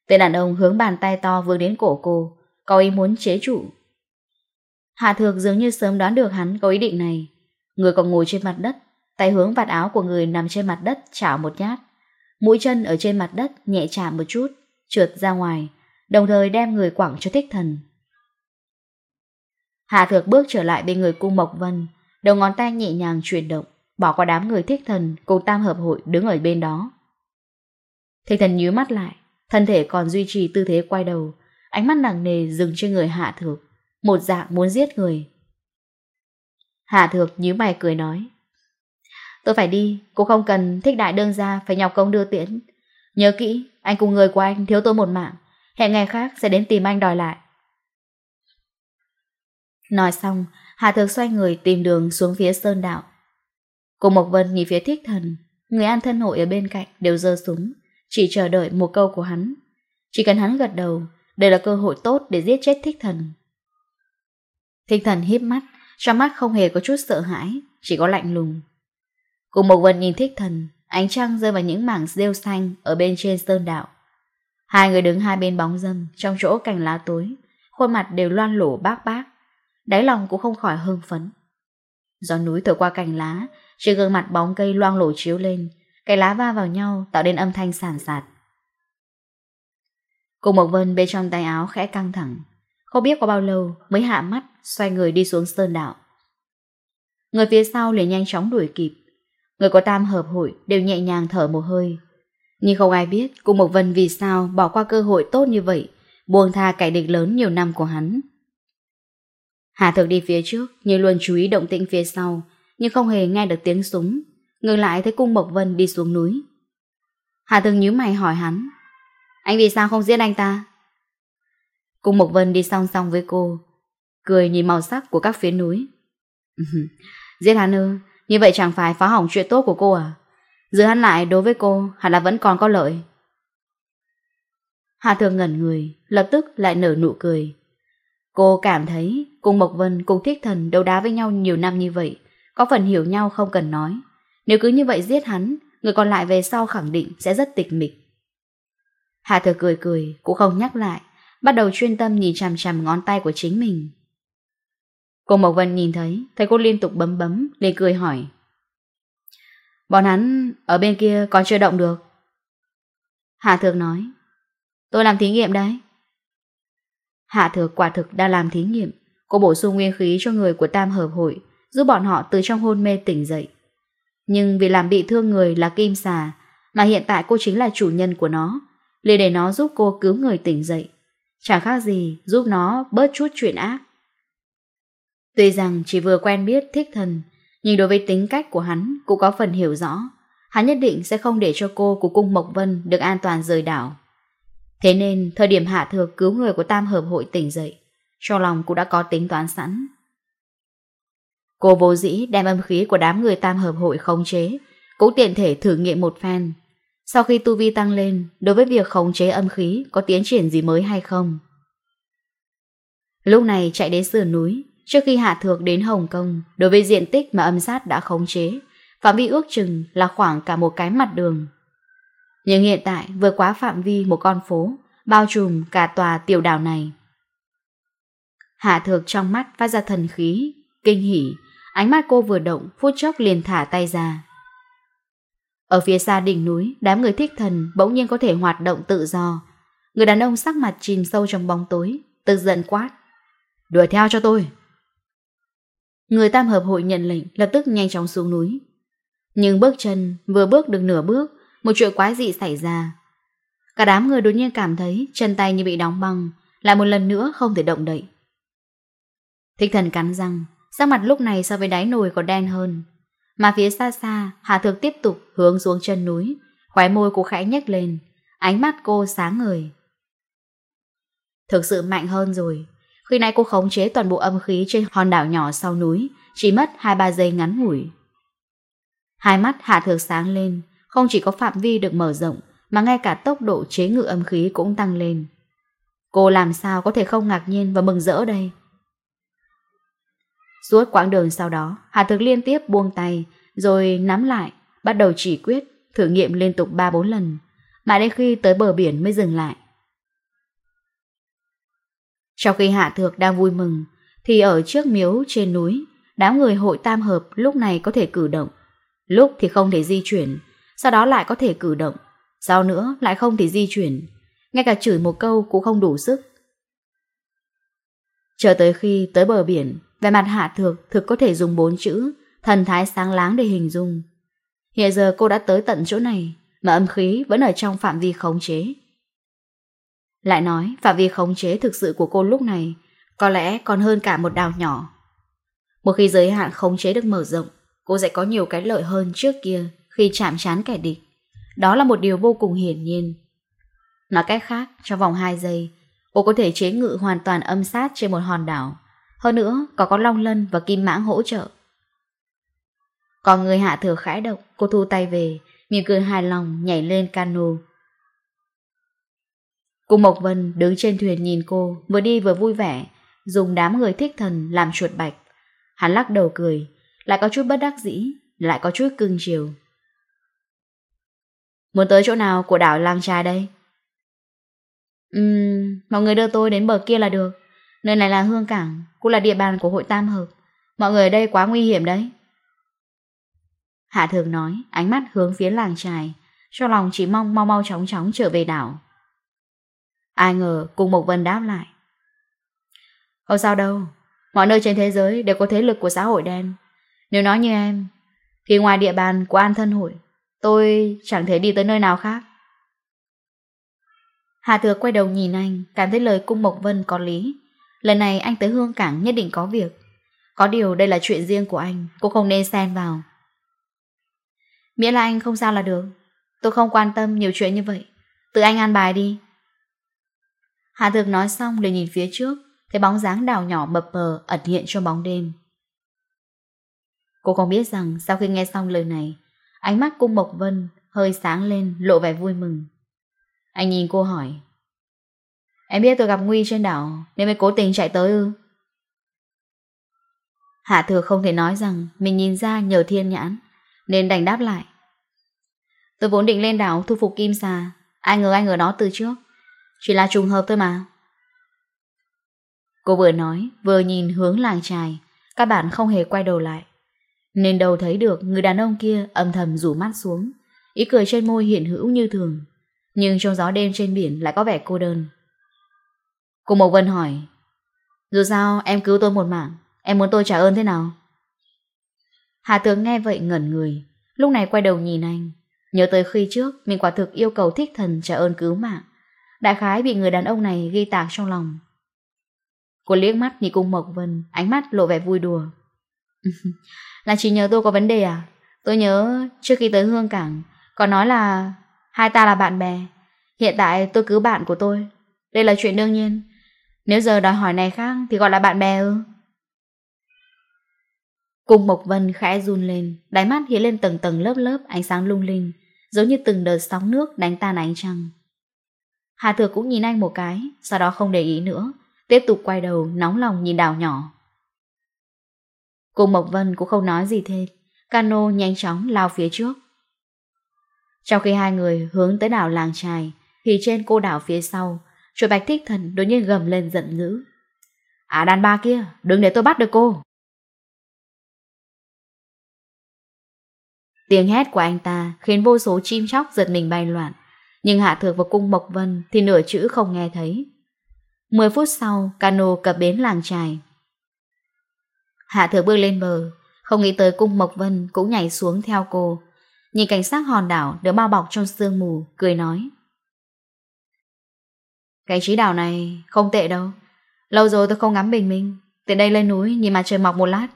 Tên đàn ông hướng bàn tay to vươn đến cổ cô, có ý muốn chế trụ. Hạ thược dường như sớm đoán được hắn có ý định này. Người còn ngồi trên mặt đất, tay hướng vạt áo của người nằm trên mặt đất chảo một nhát. Mũi chân ở trên mặt đất nhẹ chạm một chút, trượt ra ngoài, đồng thời đem người quẳng cho thích thần. Hà Thược bước trở lại bên người cung Mộc Vân, đầu ngón tay nhẹ nhàng chuyển động, bỏ qua đám người thích thần cùng tam hợp hội đứng ở bên đó. Thích thần nhíu mắt lại, thân thể còn duy trì tư thế quay đầu, ánh mắt nặng nề dừng trên người Hạ Thược, một dạng muốn giết người. Hạ Thược nhíu mày cười nói, Tôi phải đi, cô không cần thích đại đương gia phải nhọc công đưa tiễn. Nhớ kỹ, anh cùng người của anh thiếu tôi một mạng, hẹn ngày khác sẽ đến tìm anh đòi lại. Nói xong, Hà Thực xoay người tìm đường xuống phía sơn đạo. Cô Mộc Vân nhìn phía thích thần, người an thân hội ở bên cạnh đều giơ súng, chỉ chờ đợi một câu của hắn. Chỉ cần hắn gật đầu, đây là cơ hội tốt để giết chết thích thần. Thích thần híp mắt, trong mắt không hề có chút sợ hãi, chỉ có lạnh lùng. Cô Mộc Vân nhìn thích thần, ánh trăng rơi vào những mảng rêu xanh ở bên trên sơn đạo. Hai người đứng hai bên bóng dâm trong chỗ cành lá tối, khuôn mặt đều loan lổ bác bác đáy lòng cũng không khỏi hưng phấn. Gió núi thổi qua cành lá, trên gương mặt bóng cây loang lổ chiếu lên, cái lá va vào nhau tạo nên âm thanh sàn sạt. Cô Mộc Vân bên trong tay áo khẽ căng thẳng, không biết có bao lâu mới hạ mắt xoay người đi xuống sơn đạo. Người phía sau liền nhanh chóng đuổi kịp, người có tam hợp hội đều nhẹ nhàng thở một hơi. Nhưng không ai biết cô Mộc Vân vì sao bỏ qua cơ hội tốt như vậy, buông tha cải địch lớn nhiều năm của hắn, Hà Thượng đi phía trước nhưng luôn chú ý động tĩnh phía sau, nhưng không hề nghe được tiếng súng. Ngừng lại thấy cung Mộc Vân đi xuống núi. Hà Thượng nhíu mày hỏi hắn. Anh vì sao không giết anh ta? Cung Mộc Vân đi song song với cô, cười nhìn màu sắc của các phía núi. giết hắn ư, như vậy chẳng phải phá hỏng chuyện tốt của cô à? Giữ hắn lại đối với cô hẳn là vẫn còn có lợi. Hà thường ngẩn người, lập tức lại nở nụ cười. Cô cảm thấy cùng Mộc Vân cùng Thích Thần đấu đá với nhau nhiều năm như vậy, có phần hiểu nhau không cần nói. Nếu cứ như vậy giết hắn, người còn lại về sau khẳng định sẽ rất tịch mịch. Hạ thừa cười cười, cũng không nhắc lại, bắt đầu chuyên tâm nhìn chằm chằm ngón tay của chính mình. Cô Mộc Vân nhìn thấy, thấy cô liên tục bấm bấm, liền cười hỏi. Bọn hắn ở bên kia còn chưa động được. Hạ thược nói, tôi làm thí nghiệm đấy. Hạ Thược quả thực đã làm thí nghiệm, cô bổ sung nguyên khí cho người của Tam Hợp Hội, giúp bọn họ từ trong hôn mê tỉnh dậy. Nhưng vì làm bị thương người là kim xà, mà hiện tại cô chính là chủ nhân của nó, liền để nó giúp cô cứu người tỉnh dậy. Chẳng khác gì giúp nó bớt chút chuyện ác. Tuy rằng chỉ vừa quen biết thích thần, nhưng đối với tính cách của hắn cũng có phần hiểu rõ. Hắn nhất định sẽ không để cho cô của cung Mộc Vân được an toàn rời đảo. Thế nên, thời điểm Hạ Thược cứu người của Tam Hợp Hội tỉnh dậy, trong lòng cũng đã có tính toán sẵn. Cô vô dĩ đem âm khí của đám người Tam Hợp Hội khống chế, cũng tiện thể thử nghiệm một phen. Sau khi tu vi tăng lên, đối với việc khống chế âm khí có tiến triển gì mới hay không? Lúc này chạy đến sườn núi, trước khi Hạ Thược đến Hồng Kông, đối với diện tích mà âm sát đã khống chế, phạm vi ước chừng là khoảng cả một cái mặt đường nhưng hiện tại vừa quá phạm vi một con phố, bao trùm cả tòa tiểu đảo này. Hạ thược trong mắt phát ra thần khí, kinh hỉ, ánh mắt cô vừa động, phút chốc liền thả tay ra. Ở phía xa đỉnh núi, đám người thích thần bỗng nhiên có thể hoạt động tự do. Người đàn ông sắc mặt chìm sâu trong bóng tối, tức giận quát. Đuổi theo cho tôi. Người tam hợp hội nhận lệnh lập tức nhanh chóng xuống núi. Nhưng bước chân vừa bước được nửa bước một chuyện quái dị xảy ra. Cả đám người đột nhiên cảm thấy chân tay như bị đóng băng, lại một lần nữa không thể động đậy. Thích thần cắn răng, sắc mặt lúc này so với đáy nồi còn đen hơn. Mà phía xa xa, hà Thược tiếp tục hướng xuống chân núi, khóe môi cô khẽ nhếch lên, ánh mắt cô sáng ngời. Thực sự mạnh hơn rồi, khi nay cô khống chế toàn bộ âm khí trên hòn đảo nhỏ sau núi, chỉ mất 2-3 giây ngắn ngủi. Hai mắt hà Thược sáng lên, không chỉ có phạm vi được mở rộng, mà ngay cả tốc độ chế ngự âm khí cũng tăng lên. Cô làm sao có thể không ngạc nhiên và mừng rỡ đây? Suốt quãng đường sau đó, Hà Thực liên tiếp buông tay, rồi nắm lại, bắt đầu chỉ quyết, thử nghiệm liên tục 3-4 lần, mà đến khi tới bờ biển mới dừng lại. Trong khi Hạ Thược đang vui mừng, thì ở trước miếu trên núi, đám người hội tam hợp lúc này có thể cử động, lúc thì không thể di chuyển, sau đó lại có thể cử động, sau nữa lại không thể di chuyển, ngay cả chửi một câu cũng không đủ sức. Chờ tới khi tới bờ biển, về mặt hạ thực thực có thể dùng bốn chữ thần thái sáng láng để hình dung. Hiện giờ cô đã tới tận chỗ này, mà âm khí vẫn ở trong phạm vi khống chế. Lại nói, phạm vi khống chế thực sự của cô lúc này có lẽ còn hơn cả một đào nhỏ. Một khi giới hạn khống chế được mở rộng, cô sẽ có nhiều cái lợi hơn trước kia khi chạm chán kẻ địch. Đó là một điều vô cùng hiển nhiên. Nói cách khác, trong vòng 2 giây, cô có thể chế ngự hoàn toàn âm sát trên một hòn đảo. Hơn nữa, có con long lân và kim mãng hỗ trợ. Còn người hạ thừa khải động, cô thu tay về, mỉm cười hài lòng nhảy lên cano. Cô Mộc Vân đứng trên thuyền nhìn cô, vừa đi vừa vui vẻ, dùng đám người thích thần làm chuột bạch. Hắn lắc đầu cười, lại có chút bất đắc dĩ, lại có chút cưng chiều. Muốn tới chỗ nào của đảo Lang Trai đây? Ừm, mọi người đưa tôi đến bờ kia là được. Nơi này là Hương Cảng, cũng là địa bàn của hội Tam Hợp. Mọi người ở đây quá nguy hiểm đấy. Hạ thường nói, ánh mắt hướng phía làng trài, cho lòng chỉ mong mau mau chóng chóng trở về đảo. Ai ngờ cùng Mộc Vân đáp lại. Không sao đâu, mọi nơi trên thế giới đều có thế lực của xã hội đen. Nếu nói như em, thì ngoài địa bàn của an thân hội, Tôi chẳng thể đi tới nơi nào khác. Hà Thừa quay đầu nhìn anh, cảm thấy lời Cung Mộc Vân có lý. Lần này anh tới Hương Cảng nhất định có việc. Có điều đây là chuyện riêng của anh, cô không nên xen vào. Miễn là anh không sao là được. Tôi không quan tâm nhiều chuyện như vậy. Tự anh an bài đi. hà Thược nói xong liền nhìn phía trước, thấy bóng dáng đào nhỏ mập mờ ẩn hiện trong bóng đêm. Cô không biết rằng sau khi nghe xong lời này, Ánh mắt cung Mộc Vân hơi sáng lên, lộ vẻ vui mừng. Anh nhìn cô hỏi. Em biết tôi gặp Nguy trên đảo, nên mới cố tình chạy tới ư? Hạ thừa không thể nói rằng mình nhìn ra nhờ thiên nhãn, nên đành đáp lại. Tôi vốn định lên đảo thu phục kim xà, ai ngờ anh ở đó từ trước. Chỉ là trùng hợp thôi mà. Cô vừa nói, vừa nhìn hướng làng trài, các bạn không hề quay đầu lại. Nên đầu thấy được người đàn ông kia âm thầm rủ mắt xuống, ý cười trên môi hiện hữu như thường, nhưng trong gió đêm trên biển lại có vẻ cô đơn. Cô Mộc Vân hỏi, dù sao em cứu tôi một mạng, em muốn tôi trả ơn thế nào? Hà tướng nghe vậy ngẩn người, lúc này quay đầu nhìn anh, nhớ tới khi trước mình quả thực yêu cầu thích thần trả ơn cứu mạng. Đại khái bị người đàn ông này ghi tạc trong lòng. Cô liếc mắt nhìn cung Mộc Vân, ánh mắt lộ vẻ vui đùa. là chị nhớ tôi có vấn đề à? Tôi nhớ trước khi tới Hương Cảng Còn nói là hai ta là bạn bè. Hiện tại tôi cứ bạn của tôi. Đây là chuyện đương nhiên. Nếu giờ đòi hỏi này khác thì gọi là bạn bè ư? Cung Mộc Vân khẽ run lên, Đáy mắt hiến lên tầng tầng lớp lớp ánh sáng lung linh, Giống như từng đợt sóng nước đánh tan ánh trăng. Hà Thừa cũng nhìn anh một cái, Sau đó không để ý nữa, Tiếp tục quay đầu, nóng lòng nhìn đảo nhỏ. Cùng Mộc Vân cũng không nói gì thêm Cano nhanh chóng lao phía trước Trong khi hai người hướng tới đảo làng trài Thì trên cô đảo phía sau Chuột bạch thích thần đột nhiên gầm lên giận dữ À đàn ba kia Đừng để tôi bắt được cô Tiếng hét của anh ta khiến vô số chim chóc giật mình bay loạn, nhưng Hạ Thược và Cung Mộc Vân thì nửa chữ không nghe thấy. 10 phút sau, cano cập bến làng trài. Hạ thừa bước lên bờ, không nghĩ tới cung Mộc Vân cũng nhảy xuống theo cô. Nhìn cảnh sát hòn đảo được bao bọc trong sương mù, cười nói. Cái trí đảo này không tệ đâu. Lâu rồi tôi không ngắm bình minh. Từ đây lên núi nhìn mặt trời mọc một lát.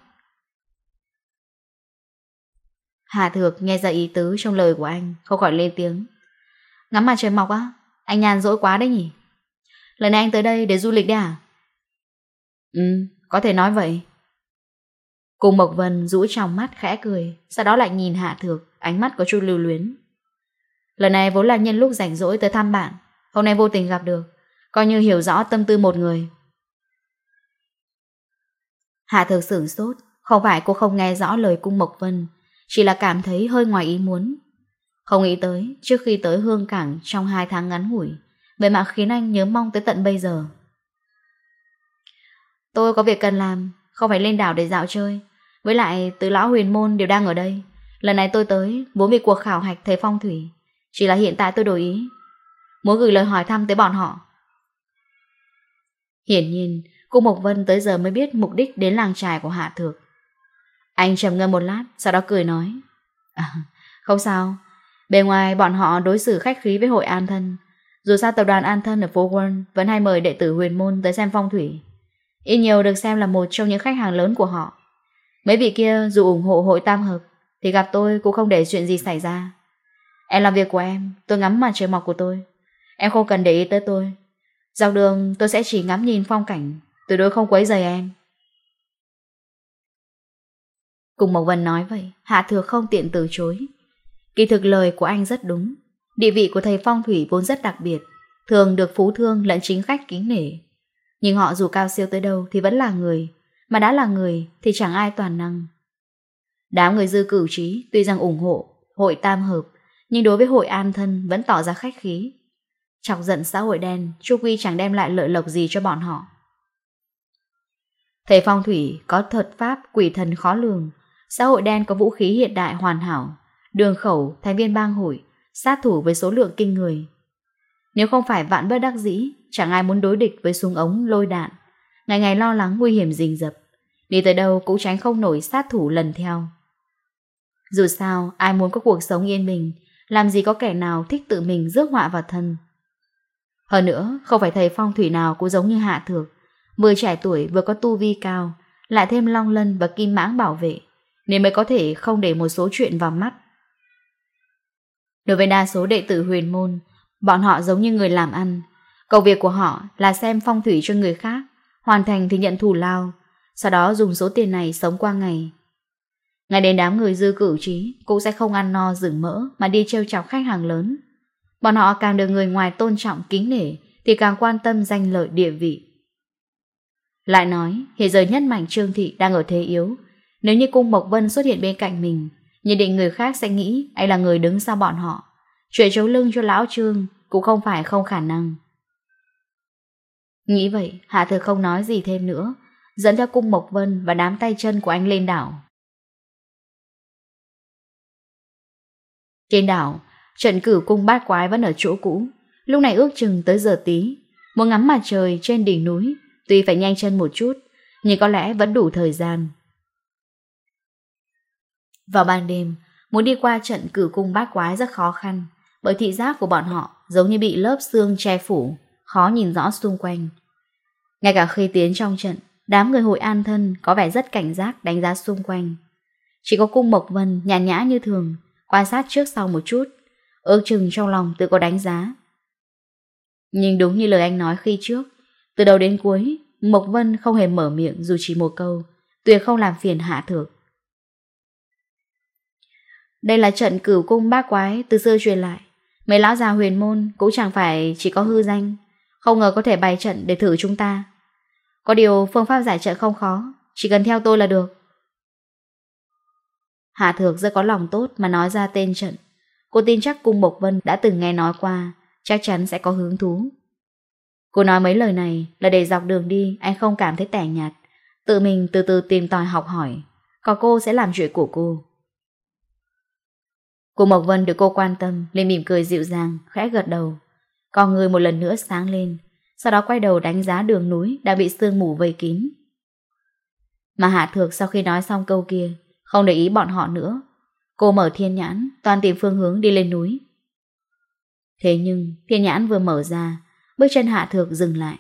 Hà Thược nghe ra ý tứ trong lời của anh, không khỏi lên tiếng. Ngắm mặt trời mọc á, anh nhàn rỗi quá đấy nhỉ? Lần này anh tới đây để du lịch đấy à? Ừ, có thể nói vậy. Cùng Mộc Vân rũ trong mắt khẽ cười, sau đó lại nhìn Hạ Thược, ánh mắt có chút lưu luyến. Lần này vốn là nhân lúc rảnh rỗi tới thăm bạn, hôm nay vô tình gặp được, coi như hiểu rõ tâm tư một người. Hạ Thược sửng sốt, không phải cô không nghe rõ lời cung Mộc Vân, chỉ là cảm thấy hơi ngoài ý muốn. Không nghĩ tới, trước khi tới Hương Cảng trong hai tháng ngắn ngủi, bởi mạng khiến anh nhớ mong tới tận bây giờ. Tôi có việc cần làm, không phải lên đảo để dạo chơi, với lại tứ lão huyền môn đều đang ở đây. Lần này tôi tới vốn vì cuộc khảo hạch thế phong thủy Chỉ là hiện tại tôi đổi ý. Muốn gửi lời hỏi thăm tới bọn họ. Hiển nhiên Cô Mộc Vân tới giờ mới biết mục đích đến làng trài của Hạ Thược. Anh trầm ngâm một lát Sau đó cười nói à, Không sao. Bề ngoài bọn họ đối xử khách khí với hội an thân. Dù sao tập đoàn an thân ở phố Quân Vẫn hay mời đệ tử huyền môn tới xem phong thủy. Ít nhiều được xem là một trong những khách hàng lớn của họ. Mấy vị kia dù ủng hộ hội tam hợp Thì gặp tôi cũng không để chuyện gì xảy ra. Em làm việc của em, Tôi ngắm mặt trời mọc của tôi. Em không cần để ý tới tôi. Dọc đường, tôi sẽ chỉ ngắm nhìn phong cảnh, Tuyệt đôi không quấy rời em. Cùng Mộc Vân nói vậy, Hạ thừa không tiện từ chối. Kỳ thực lời của anh rất đúng. Địa vị của thầy phong thủy vốn rất đặc biệt, Thường được phú thương lẫn chính khách kính nể. Nhưng họ dù cao siêu tới đâu Thì vẫn là người mà đã là người thì chẳng ai toàn năng. Đám người dư cửu trí tuy rằng ủng hộ hội tam hợp Nhưng đối với hội an thân vẫn tỏ ra khách khí. Chọc giận xã hội đen Chu Quy chẳng đem lại lợi lộc gì cho bọn họ. Thầy phong thủy có thuật pháp quỷ thần khó lường. Xã hội đen có vũ khí hiện đại hoàn hảo Đường khẩu, thành viên bang hội Sát thủ với số lượng kinh người. Nếu không phải vạn bất đắc dĩ Chẳng ai muốn đối địch với súng ống lôi đạn. Ngày ngày lo lắng nguy hiểm rình rập. Đi tới đâu cũng tránh không nổi sát thủ lần theo. Dù sao, ai muốn có cuộc sống yên bình, Làm gì có kẻ nào thích tự mình rước họa vào thân. Hơn nữa, không phải thầy phong thủy nào cũng giống như hạ thược. Vừa trải tuổi vừa có tu vi cao, Lại thêm long lân và kim mãng bảo vệ, Nên mới có thể không để một số chuyện vào mắt. Đối với đa số đệ tử huyền môn, Bọn họ giống như người làm ăn. Công việc của họ là xem phong thủy cho người khác, Hoàn thành thì nhận thù lao sau đó dùng số tiền này sống qua ngày. Ngày đến đám người dư cử trí, cũng sẽ không ăn no rừng mỡ mà đi trêu chọc khách hàng lớn. Bọn họ càng được người ngoài tôn trọng kính nể thì càng quan tâm danh lợi địa vị. Lại nói, hiện giờ nhất mảnh trương thị đang ở thế yếu. Nếu như cung Mộc Vân xuất hiện bên cạnh mình, nhận định người khác sẽ nghĩ anh là người đứng sau bọn họ. Chuyện chấu lưng cho lão trương cũng không phải không khả năng. Nghĩ vậy, Hạ Thừa không nói gì thêm nữa, dẫn theo cung Mộc Vân và đám tay chân của anh lên đảo. Trên đảo, trận cử cung bát quái vẫn ở chỗ cũ, lúc này ước chừng tới giờ tí, muốn ngắm mặt trời trên đỉnh núi, tuy phải nhanh chân một chút, nhưng có lẽ vẫn đủ thời gian. Vào ban đêm, muốn đi qua trận cử cung bát quái rất khó khăn, bởi thị giác của bọn họ giống như bị lớp xương che phủ, khó nhìn rõ xung quanh. Ngay cả khi tiến trong trận, Đám người hội an thân có vẻ rất cảnh giác đánh giá xung quanh. Chỉ có cung Mộc Vân nhàn nhã như thường, quan sát trước sau một chút, ước chừng trong lòng tự có đánh giá. Nhưng đúng như lời anh nói khi trước, từ đầu đến cuối, Mộc Vân không hề mở miệng dù chỉ một câu, tuyệt không làm phiền hạ thược. Đây là trận cửu cung bác quái từ xưa truyền lại. Mấy lão già huyền môn cũng chẳng phải chỉ có hư danh, không ngờ có thể bày trận để thử chúng ta. Có điều phương pháp giải trợ không khó Chỉ cần theo tôi là được. Hạ Thược rất có lòng tốt mà nói ra tên trận. Cô tin chắc Cung Bộc Vân đã từng nghe nói qua Chắc chắn sẽ có hứng thú. Cô nói mấy lời này là để dọc đường đi Anh không cảm thấy tẻ nhạt. Tự mình từ từ tìm tòi học hỏi Còn cô sẽ làm chuyện của cô. Cô Mộc Vân được cô quan tâm Lên mỉm cười dịu dàng, khẽ gật đầu. Còn người một lần nữa sáng lên sau đó quay đầu đánh giá đường núi đã bị sương mù vây kín. Mà Hạ Thược sau khi nói xong câu kia, không để ý bọn họ nữa. Cô mở thiên nhãn, toàn tìm phương hướng đi lên núi. Thế nhưng, thiên nhãn vừa mở ra, bước chân Hạ Thược dừng lại.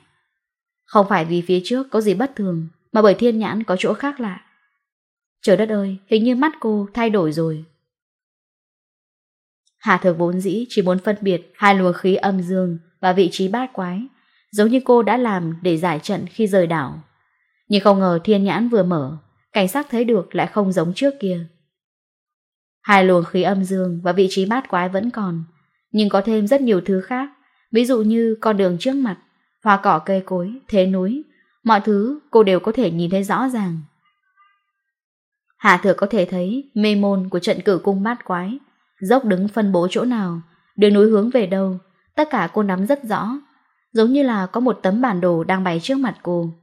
Không phải vì phía trước có gì bất thường, mà bởi thiên nhãn có chỗ khác lạ. Trời đất ơi, hình như mắt cô thay đổi rồi. Hạ Thược vốn dĩ chỉ muốn phân biệt hai luồng khí âm dương và vị trí bát quái giống như cô đã làm để giải trận khi rời đảo. Nhưng không ngờ thiên nhãn vừa mở, cảnh sát thấy được lại không giống trước kia. Hai luồng khí âm dương và vị trí bát quái vẫn còn, nhưng có thêm rất nhiều thứ khác, ví dụ như con đường trước mặt, hoa cỏ cây cối, thế núi, mọi thứ cô đều có thể nhìn thấy rõ ràng. Hạ thừa có thể thấy mê môn của trận cử cung bát quái, dốc đứng phân bố chỗ nào, đường núi hướng về đâu, tất cả cô nắm rất rõ, giống như là có một tấm bản đồ đang bày trước mặt cô.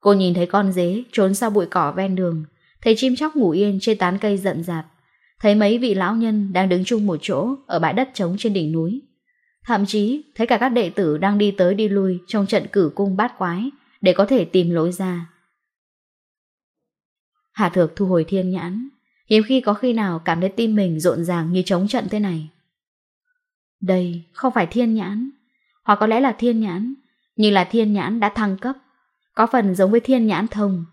Cô nhìn thấy con dế trốn sau bụi cỏ ven đường, thấy chim chóc ngủ yên trên tán cây rậm rạp, thấy mấy vị lão nhân đang đứng chung một chỗ ở bãi đất trống trên đỉnh núi. Thậm chí thấy cả các đệ tử đang đi tới đi lui trong trận cử cung bát quái để có thể tìm lối ra. Hà Thược thu hồi thiên nhãn, hiếm khi có khi nào cảm thấy tim mình rộn ràng như trống trận thế này. Đây không phải thiên nhãn, hoặc có lẽ là thiên nhãn, nhưng là thiên nhãn đã thăng cấp, có phần giống với thiên nhãn thông.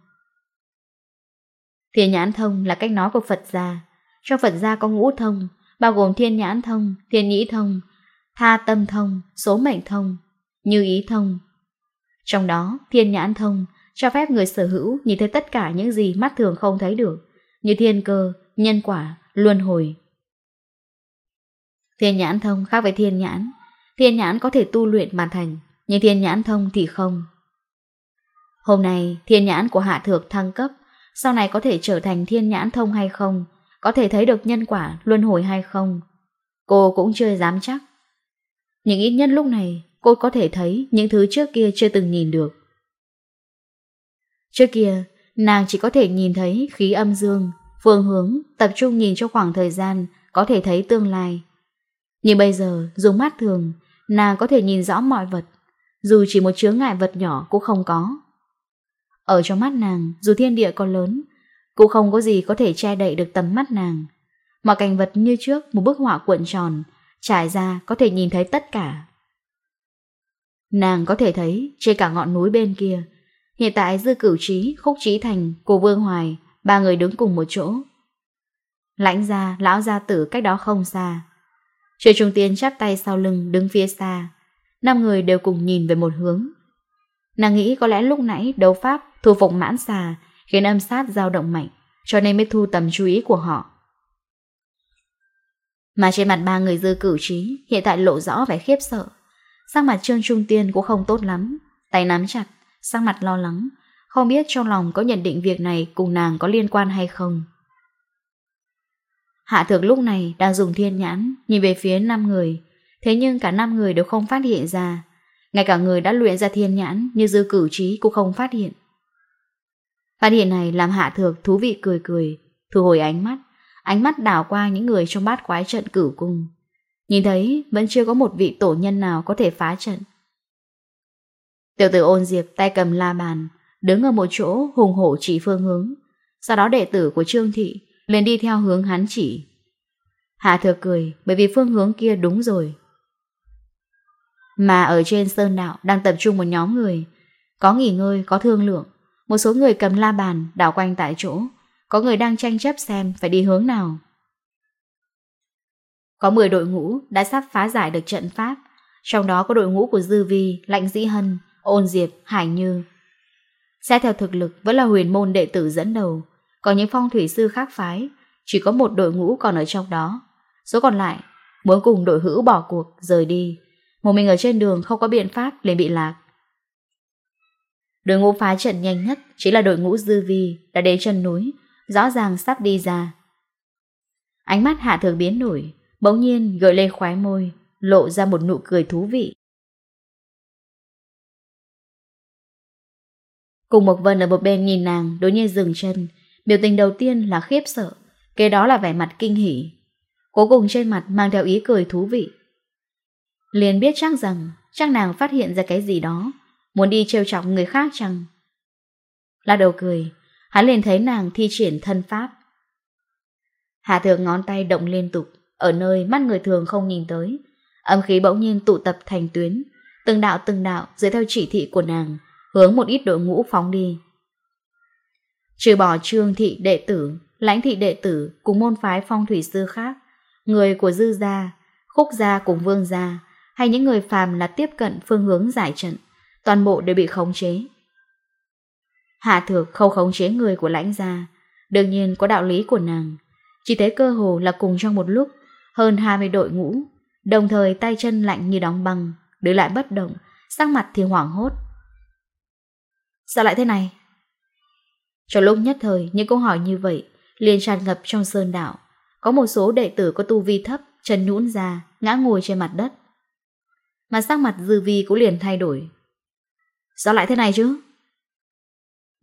Thiên nhãn thông là cách nói của Phật gia. Trong Phật gia có ngũ thông, bao gồm thiên nhãn thông, thiên nhĩ thông, tha tâm thông, số mệnh thông, như ý thông. Trong đó, thiên nhãn thông cho phép người sở hữu nhìn thấy tất cả những gì mắt thường không thấy được, như thiên cơ, nhân quả, luân hồi. Thiên nhãn thông khác với thiên nhãn Thiên nhãn có thể tu luyện mà thành, nhưng thiên nhãn thông thì không. Hôm nay, thiên nhãn của hạ thược thăng cấp, sau này có thể trở thành thiên nhãn thông hay không, có thể thấy được nhân quả luân hồi hay không. Cô cũng chưa dám chắc. Nhưng ít nhất lúc này, cô có thể thấy những thứ trước kia chưa từng nhìn được. Trước kia, nàng chỉ có thể nhìn thấy khí âm dương, phương hướng, tập trung nhìn cho khoảng thời gian, có thể thấy tương lai. Nhưng bây giờ, dùng mắt thường, nàng có thể nhìn rõ mọi vật, dù chỉ một chướng ngại vật nhỏ cũng không có. Ở trong mắt nàng, dù thiên địa có lớn, cũng không có gì có thể che đậy được tầm mắt nàng. Mọi cảnh vật như trước một bức họa cuộn tròn, trải ra có thể nhìn thấy tất cả. Nàng có thể thấy trên cả ngọn núi bên kia, hiện tại Dư Cửu Trí, Khúc Trí Thành, cô Vương Hoài, ba người đứng cùng một chỗ. Lãnh gia, lão gia tử cách đó không xa, Triệu Trung Tiên chắp tay sau lưng đứng phía xa. Năm người đều cùng nhìn về một hướng. Nàng nghĩ có lẽ lúc nãy đấu pháp thu phục mãn xà khiến âm sát dao động mạnh, cho nên mới thu tầm chú ý của họ. Mà trên mặt ba người dư cử trí hiện tại lộ rõ vẻ khiếp sợ. Sang mặt Trương Trung Tiên cũng không tốt lắm, tay nắm chặt, sang mặt lo lắng, không biết trong lòng có nhận định việc này cùng nàng có liên quan hay không. Hạ thược lúc này đang dùng thiên nhãn nhìn về phía 5 người, thế nhưng cả 5 người đều không phát hiện ra. Ngay cả người đã luyện ra thiên nhãn như dư cử trí cũng không phát hiện. Phát hiện này làm hạ thược thú vị cười cười, thu hồi ánh mắt, ánh mắt đảo qua những người trong bát quái trận cửu cung. Nhìn thấy vẫn chưa có một vị tổ nhân nào có thể phá trận. Tiểu tử ôn diệp tay cầm la bàn, đứng ở một chỗ hùng hổ chỉ phương hướng. Sau đó đệ tử của Trương Thị liền đi theo hướng hắn chỉ. Hạ thừa cười bởi vì phương hướng kia đúng rồi. Mà ở trên sơn đạo đang tập trung một nhóm người, có nghỉ ngơi, có thương lượng. Một số người cầm la bàn, đảo quanh tại chỗ. Có người đang tranh chấp xem phải đi hướng nào. Có 10 đội ngũ đã sắp phá giải được trận pháp. Trong đó có đội ngũ của Dư Vi, Lạnh Dĩ Hân, Ôn Diệp, Hải Như. Xét theo thực lực vẫn là huyền môn đệ tử dẫn đầu còn những phong thủy sư khác phái, Chỉ có một đội ngũ còn ở trong đó. Số còn lại, Muốn cùng đội hữu bỏ cuộc, rời đi. Một mình ở trên đường không có biện pháp liền bị lạc. Đội ngũ phá trận nhanh nhất Chỉ là đội ngũ dư vi, Đã đến chân núi, Rõ ràng sắp đi ra. Ánh mắt hạ thường biến nổi Bỗng nhiên gợi lên khoái môi, Lộ ra một nụ cười thú vị. Cùng một Vân ở một bên nhìn nàng đối nhiên dừng chân Biểu tình đầu tiên là khiếp sợ, kế đó là vẻ mặt kinh hỉ. Cố cùng trên mặt mang theo ý cười thú vị. Liền biết chắc rằng, chắc nàng phát hiện ra cái gì đó, muốn đi trêu chọc người khác chăng? Là đầu cười, hắn liền thấy nàng thi triển thân pháp. Hạ thượng ngón tay động liên tục, ở nơi mắt người thường không nhìn tới. Âm khí bỗng nhiên tụ tập thành tuyến, từng đạo từng đạo dưới theo chỉ thị của nàng, hướng một ít đội ngũ phóng đi. Trừ bỏ trương thị đệ tử, lãnh thị đệ tử cùng môn phái phong thủy sư khác, người của dư gia, khúc gia cùng vương gia, hay những người phàm là tiếp cận phương hướng giải trận, toàn bộ đều bị khống chế. Hạ thược không khống chế người của lãnh gia, đương nhiên có đạo lý của nàng. Chỉ thế cơ hồ là cùng trong một lúc, hơn 20 đội ngũ, đồng thời tay chân lạnh như đóng băng, đứng lại bất động, sắc mặt thì hoảng hốt. Sao lại thế này? Trong lúc nhất thời, những câu hỏi như vậy liền tràn ngập trong sơn đạo. Có một số đệ tử có tu vi thấp, chân nhũn ra, ngã ngồi trên mặt đất. Mà sắc mặt dư vi cũng liền thay đổi. Sao lại thế này chứ?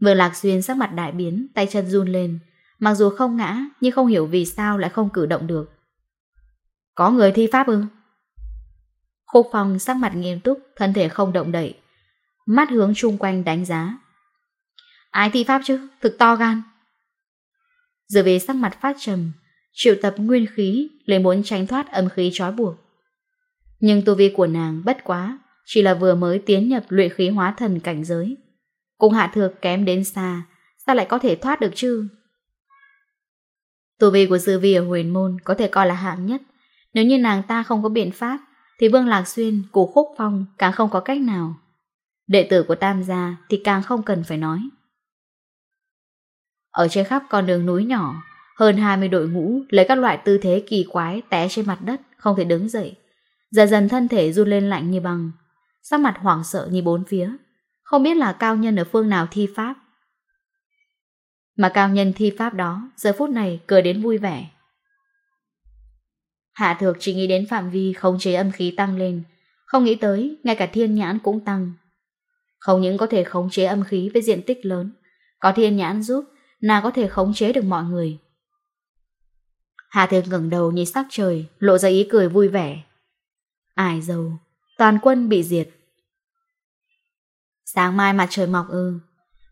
Vương Lạc Xuyên sắc mặt đại biến, tay chân run lên. Mặc dù không ngã, nhưng không hiểu vì sao lại không cử động được. Có người thi pháp ư? Khúc Phong sắc mặt nghiêm túc, thân thể không động đậy. Mắt hướng chung quanh đánh giá. Ai thi pháp chứ, thực to gan. Giờ về sắc mặt phát trầm, triệu tập nguyên khí lấy muốn tránh thoát âm khí trói buộc. Nhưng tu vi của nàng bất quá, chỉ là vừa mới tiến nhập luyện khí hóa thần cảnh giới. Cùng hạ thược kém đến xa, sao lại có thể thoát được chứ? Tu vi của dư vi ở huyền môn có thể coi là hạng nhất. Nếu như nàng ta không có biện pháp, thì Vương Lạc Xuyên, Củ Khúc Phong càng không có cách nào. Đệ tử của Tam gia thì càng không cần phải nói. Ở trên khắp con đường núi nhỏ, hơn 20 đội ngũ lấy các loại tư thế kỳ quái té trên mặt đất, không thể đứng dậy. Dần dần thân thể run lên lạnh như băng, sắc mặt hoảng sợ như bốn phía. Không biết là cao nhân ở phương nào thi pháp. Mà cao nhân thi pháp đó, giờ phút này cười đến vui vẻ. Hạ thược chỉ nghĩ đến phạm vi khống chế âm khí tăng lên, không nghĩ tới ngay cả thiên nhãn cũng tăng. Không những có thể khống chế âm khí với diện tích lớn, có thiên nhãn giúp nàng có thể khống chế được mọi người. Hà Thiên ngẩng đầu nhìn sắc trời, lộ ra ý cười vui vẻ. Ai dâu, toàn quân bị diệt. Sáng mai mặt trời mọc ư,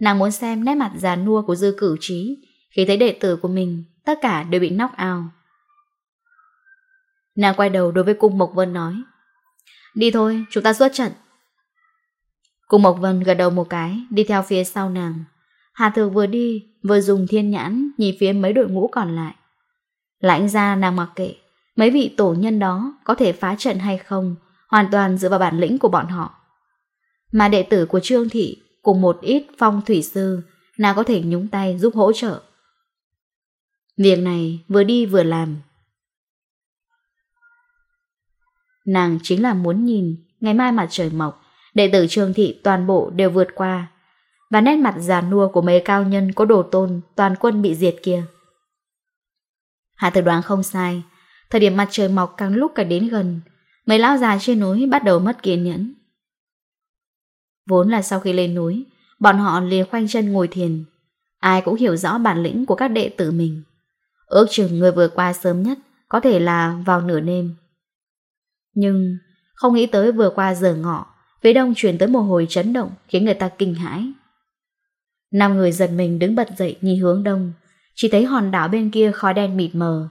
nàng muốn xem nét mặt già nua của dư cửu trí, khi thấy đệ tử của mình, tất cả đều bị nóc ao. Nàng quay đầu đối với Cung Mộc Vân nói, đi thôi, chúng ta xuất trận. Cung Mộc Vân gật đầu một cái, đi theo phía sau nàng. Hà Thược vừa đi, vừa dùng thiên nhãn nhìn phía mấy đội ngũ còn lại. Lãnh ra nàng mặc kệ, mấy vị tổ nhân đó có thể phá trận hay không, hoàn toàn dựa vào bản lĩnh của bọn họ. Mà đệ tử của Trương Thị cùng một ít phong thủy sư, nàng có thể nhúng tay giúp hỗ trợ. Việc này vừa đi vừa làm. Nàng chính là muốn nhìn, ngày mai mặt trời mọc, đệ tử Trương Thị toàn bộ đều vượt qua, và nét mặt già nua của mấy cao nhân có đồ tôn toàn quân bị diệt kia. Hạ tử đoán không sai, thời điểm mặt trời mọc càng lúc càng đến gần, mấy lão già trên núi bắt đầu mất kiên nhẫn. Vốn là sau khi lên núi, bọn họ liền khoanh chân ngồi thiền, ai cũng hiểu rõ bản lĩnh của các đệ tử mình. Ước chừng người vừa qua sớm nhất có thể là vào nửa đêm. Nhưng không nghĩ tới vừa qua giờ ngọ, phía đông chuyển tới một hồi chấn động khiến người ta kinh hãi. Năm người giật mình đứng bật dậy nhìn hướng đông, chỉ thấy hòn đảo bên kia khói đen mịt mờ.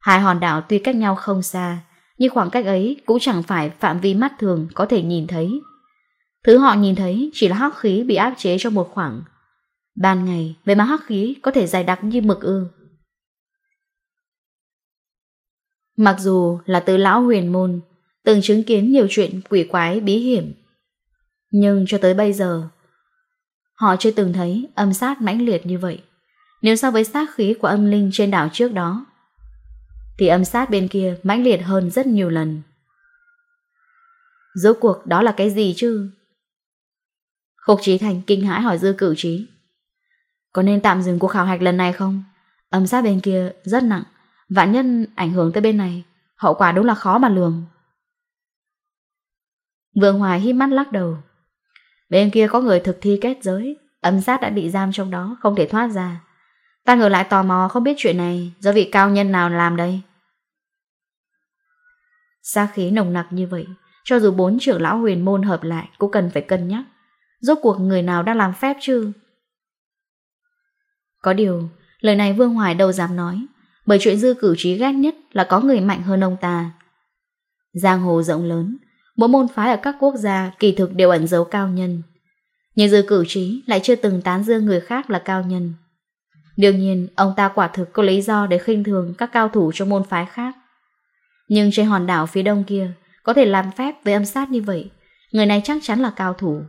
Hai hòn đảo tuy cách nhau không xa, nhưng khoảng cách ấy cũng chẳng phải phạm vi mắt thường có thể nhìn thấy. Thứ họ nhìn thấy chỉ là hắc khí bị áp chế trong một khoảng. Ban ngày, về mà hắc khí có thể dài đặc như mực ư. Mặc dù là từ lão huyền môn, từng chứng kiến nhiều chuyện quỷ quái bí hiểm. Nhưng cho tới bây giờ, Họ chưa từng thấy âm sát mãnh liệt như vậy. Nếu so với sát khí của âm linh trên đảo trước đó, thì âm sát bên kia mãnh liệt hơn rất nhiều lần. Rốt cuộc đó là cái gì chứ? khục Trí Thành kinh hãi hỏi dư cử trí. Có nên tạm dừng cuộc khảo hạch lần này không? Âm sát bên kia rất nặng, vạn nhân ảnh hưởng tới bên này, hậu quả đúng là khó mà lường. Vương Hoài hít mắt lắc đầu. Bên kia có người thực thi kết giới, âm sát đã bị giam trong đó, không thể thoát ra. Ta ngược lại tò mò không biết chuyện này do vị cao nhân nào làm đây. Xa khí nồng nặc như vậy, cho dù bốn trưởng lão huyền môn hợp lại cũng cần phải cân nhắc. Rốt cuộc người nào đang làm phép chứ? Có điều, lời này Vương Hoài đâu dám nói, bởi chuyện dư cử trí ghét nhất là có người mạnh hơn ông ta. Giang hồ rộng lớn, Mỗi môn phái ở các quốc gia kỳ thực đều ẩn giấu cao nhân. Nhưng dư cử trí lại chưa từng tán dương người khác là cao nhân. Đương nhiên, ông ta quả thực có lý do để khinh thường các cao thủ trong môn phái khác. Nhưng trên hòn đảo phía đông kia, có thể làm phép với âm sát như vậy, người này chắc chắn là cao thủ.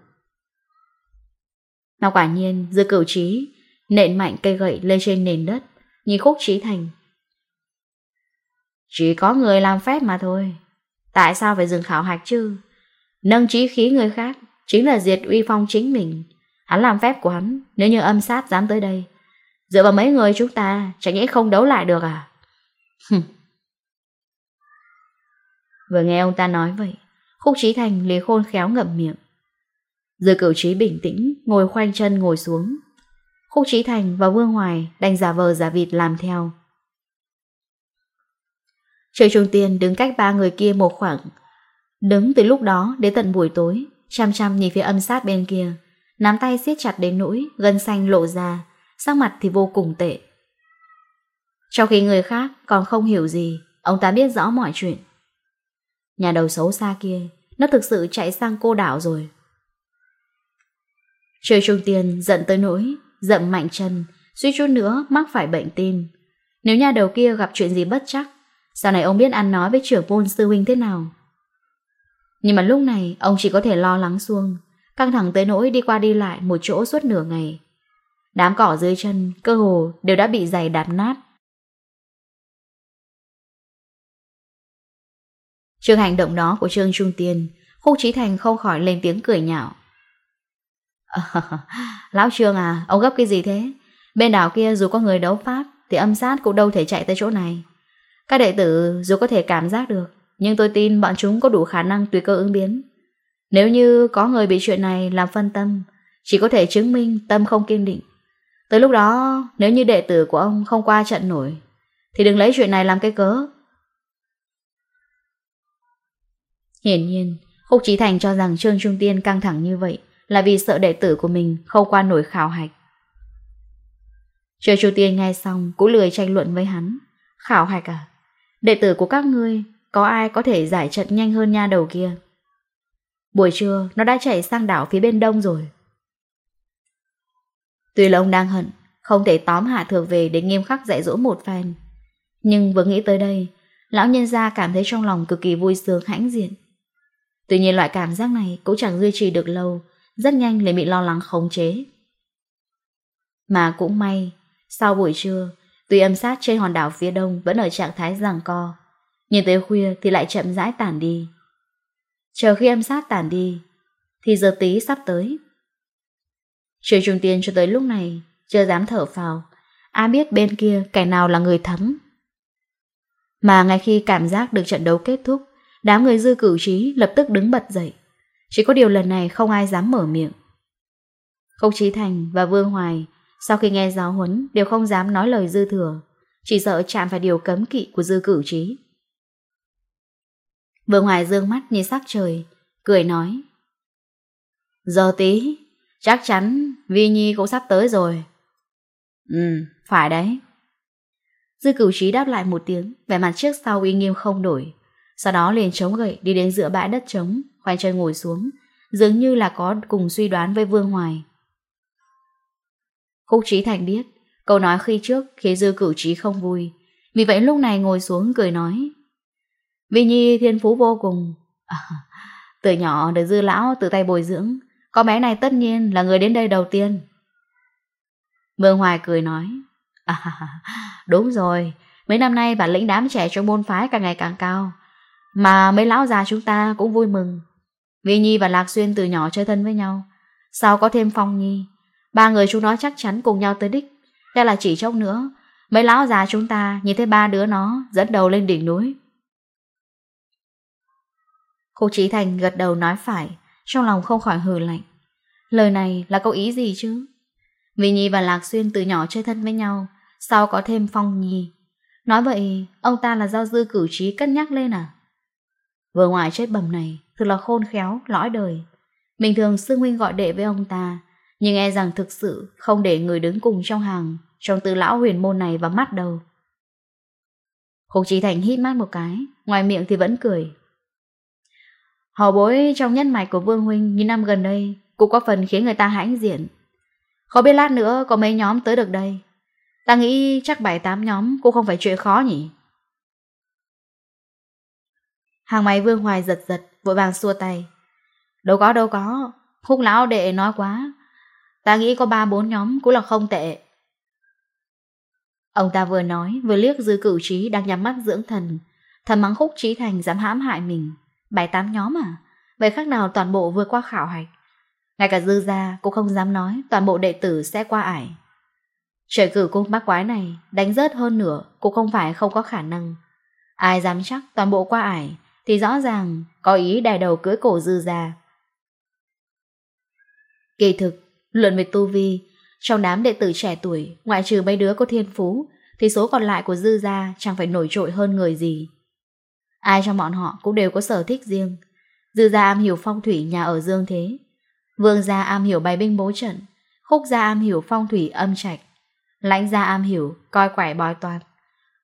Mà quả nhiên, dư cử trí, nện mạnh cây gậy lên trên nền đất, nhìn khúc trí thành. Chỉ có người làm phép mà thôi, Tại sao phải dừng khảo hạch chứ? Nâng trí khí người khác chính là diệt uy phong chính mình. Hắn làm phép của hắn nếu như âm sát dám tới đây. Dựa vào mấy người chúng ta chẳng nghĩ không đấu lại được à? Vừa nghe ông ta nói vậy, Khúc Trí Thành lì khôn khéo ngậm miệng. Dư cửu trí bình tĩnh, ngồi khoanh chân ngồi xuống. Khúc Trí Thành và Vương Hoài đành giả vờ giả vịt làm theo trời Trung Tiên đứng cách ba người kia một khoảng, đứng từ lúc đó đến tận buổi tối, chăm chăm nhìn phía âm sát bên kia, nắm tay siết chặt đến nỗi gân xanh lộ ra, sắc mặt thì vô cùng tệ. Trong khi người khác còn không hiểu gì, ông ta biết rõ mọi chuyện. Nhà đầu xấu xa kia, nó thực sự chạy sang cô đảo rồi. Trời Trung Tiên giận tới nỗi, dậm mạnh chân, suy chút nữa mắc phải bệnh tim. Nếu nhà đầu kia gặp chuyện gì bất chắc, sau này ông biết ăn nói với trưởng môn sư huynh thế nào? Nhưng mà lúc này, Ông chỉ có thể lo lắng xuông, Căng thẳng tới nỗi đi qua đi lại Một chỗ suốt nửa ngày. Đám cỏ dưới chân, cơ hồ đều đã bị giày đạp nát. Trường hành động đó của Trương Trung Tiên, Khúc Trí Thành không khỏi lên tiếng cười nhạo. Lão Trương à Ông gấp cái gì thế? Bên đảo kia dù có người đấu pháp, Thì âm sát cũng đâu thể chạy tới chỗ này. Các đệ tử dù có thể cảm giác được, nhưng tôi tin bọn chúng có đủ khả năng tùy cơ ứng biến. Nếu như có người bị chuyện này làm phân tâm, chỉ có thể chứng minh tâm không kiên định. Tới lúc đó, nếu như đệ tử của ông không qua trận nổi, thì đừng lấy chuyện này làm cái cớ. Hiển nhiên, Khúc Trí Thành cho rằng Trương Trung Tiên căng thẳng như vậy là vì sợ đệ tử của mình không qua nổi khảo hạch. Trương Trung Tiên nghe xong cũng lười tranh luận với hắn. Khảo hạch à? Đệ tử của các ngươi, Có ai có thể giải trận nhanh hơn nha đầu kia? Buổi trưa, Nó đã chạy sang đảo phía bên đông rồi. Tuy là ông đang hận, Không thể tóm hạ thược về Để nghiêm khắc dạy dỗ một phen. Nhưng vừa nghĩ tới đây, Lão nhân gia cảm thấy trong lòng cực kỳ vui sướng hãnh diện. Tuy nhiên loại cảm giác này Cũng chẳng duy trì được lâu, Rất nhanh lại bị lo lắng khống chế. Mà cũng may, Sau buổi trưa Tuy âm sát trên hòn đảo phía đông vẫn ở trạng thái giằng co, nhìn tới khuya thì lại chậm rãi tản đi. Chờ khi âm sát tản đi, thì giờ tí sắp tới. Triệu Trung Tiên cho tới lúc này, chưa dám thở phào, ai biết bên kia kẻ nào là người thắng. Mà ngay khi cảm giác được trận đấu kết thúc, đám người dư cử trí lập tức đứng bật dậy. Chỉ có điều lần này không ai dám mở miệng. Khúc chí Thành và Vương Hoài sau khi nghe giáo huấn đều không dám nói lời dư thừa, chỉ sợ chạm phải điều cấm kỵ của dư cử trí. Vương Hoài dương mắt như sắc trời, cười nói. Giờ tí, chắc chắn Vi Nhi cũng sắp tới rồi. Ừ, phải đấy. Dư cửu trí đáp lại một tiếng, vẻ mặt trước sau uy nghiêm không đổi. Sau đó liền chống gậy đi đến giữa bãi đất trống, khoanh chân ngồi xuống, dường như là có cùng suy đoán với Vương Hoài. Khúc Trí Thành biết, câu nói khi trước khiến dư cửu trí không vui, vì vậy lúc này ngồi xuống cười nói. Vi Nhi thiên phú vô cùng. À, từ nhỏ được dư lão tự tay bồi dưỡng, con bé này tất nhiên là người đến đây đầu tiên. Vương Hoài cười nói. À, đúng rồi, mấy năm nay bản lĩnh đám trẻ trong môn phái càng ngày càng cao, mà mấy lão già chúng ta cũng vui mừng. Vi Nhi và Lạc Xuyên từ nhỏ chơi thân với nhau, sao có thêm Phong Nhi, Ba người chúng nó chắc chắn cùng nhau tới đích. Đây là chỉ chốc nữa. Mấy lão già chúng ta nhìn thấy ba đứa nó dẫn đầu lên đỉnh núi. Cô Trí Thành gật đầu nói phải, trong lòng không khỏi hừ lạnh. Lời này là câu ý gì chứ? Vì Nhi và Lạc Xuyên từ nhỏ chơi thân với nhau, sau có thêm Phong Nhi. Nói vậy, ông ta là do dư cử trí cân nhắc lên à? Vừa ngoài chết bầm này, thực là khôn khéo, lõi đời. Bình thường sư huynh gọi đệ với ông ta, nhưng e rằng thực sự không để người đứng cùng trong hàng, trong tư lão huyền môn này vào mắt đầu. Khúc Trí Thành hít mắt một cái, ngoài miệng thì vẫn cười. Hò bối trong nhân mạch của Vương Huynh như năm gần đây cũng có phần khiến người ta hãnh diện. Không biết lát nữa có mấy nhóm tới được đây. Ta nghĩ chắc bảy tám nhóm cũng không phải chuyện khó nhỉ. Hàng máy Vương Hoài giật giật, vội vàng xua tay. Đâu có đâu có, khúc lão đệ nói quá, Ta nghĩ có ba bốn nhóm cũng là không tệ. Ông ta vừa nói, vừa liếc dư cửu trí đang nhắm mắt dưỡng thần. Thầm mắng khúc trí thành dám hãm hại mình. Bài tám nhóm à? Vậy khác nào toàn bộ vừa qua khảo hạch. Ngay cả dư gia cũng không dám nói toàn bộ đệ tử sẽ qua ải. Trời cử cung bác quái này đánh rớt hơn nửa cũng không phải không có khả năng. Ai dám chắc toàn bộ qua ải thì rõ ràng có ý đè đầu cưỡi cổ dư gia. Kỳ thực, Luận về tu vi, trong đám đệ tử trẻ tuổi, ngoại trừ mấy đứa có thiên phú, thì số còn lại của dư gia chẳng phải nổi trội hơn người gì. Ai trong bọn họ cũng đều có sở thích riêng. Dư gia am hiểu phong thủy nhà ở dương thế. Vương gia am hiểu bày binh bố trận. Khúc gia am hiểu phong thủy âm trạch. Lãnh gia am hiểu coi quẻ bói toán.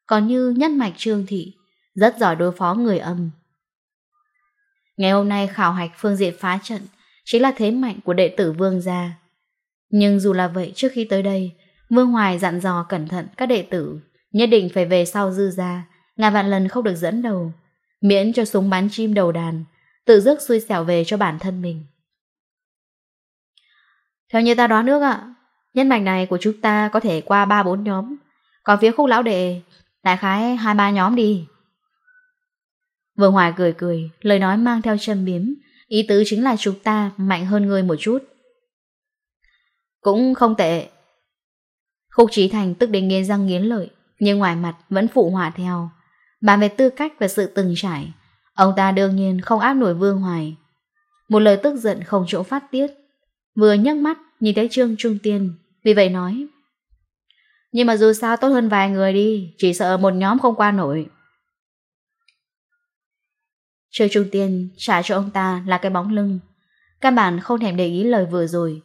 Còn như nhất mạch trương thị, rất giỏi đối phó người âm. Ngày hôm nay khảo hạch phương diện phá trận chính là thế mạnh của đệ tử vương gia. Nhưng dù là vậy trước khi tới đây, Vương Hoài dặn dò cẩn thận các đệ tử, nhất định phải về sau dư ra, ngàn vạn lần không được dẫn đầu, miễn cho súng bắn chim đầu đàn, tự rước xui xẻo về cho bản thân mình. Theo như ta đoán nước ạ, nhân mạch này của chúng ta có thể qua 3-4 nhóm, còn phía khúc lão đệ, đại khái 2-3 nhóm đi. Vương Hoài cười cười, lời nói mang theo châm biếm, ý tứ chính là chúng ta mạnh hơn người một chút. Cũng không tệ. Khúc Trí Thành tức đến nghiến răng nghiến lợi, Nhưng ngoài mặt vẫn phụ hòa theo. Bàn về tư cách và sự từng trải, Ông ta đương nhiên không áp nổi Vương Hoài. Một lời tức giận không chỗ phát tiết, Vừa nhấc mắt nhìn thấy Trương Trung Tiên, Vì vậy nói, Nhưng mà dù sao tốt hơn vài người đi, Chỉ sợ một nhóm không qua nổi. Trương Trung Tiên trả cho ông ta là cái bóng lưng, Căn bản không thèm để ý lời vừa rồi.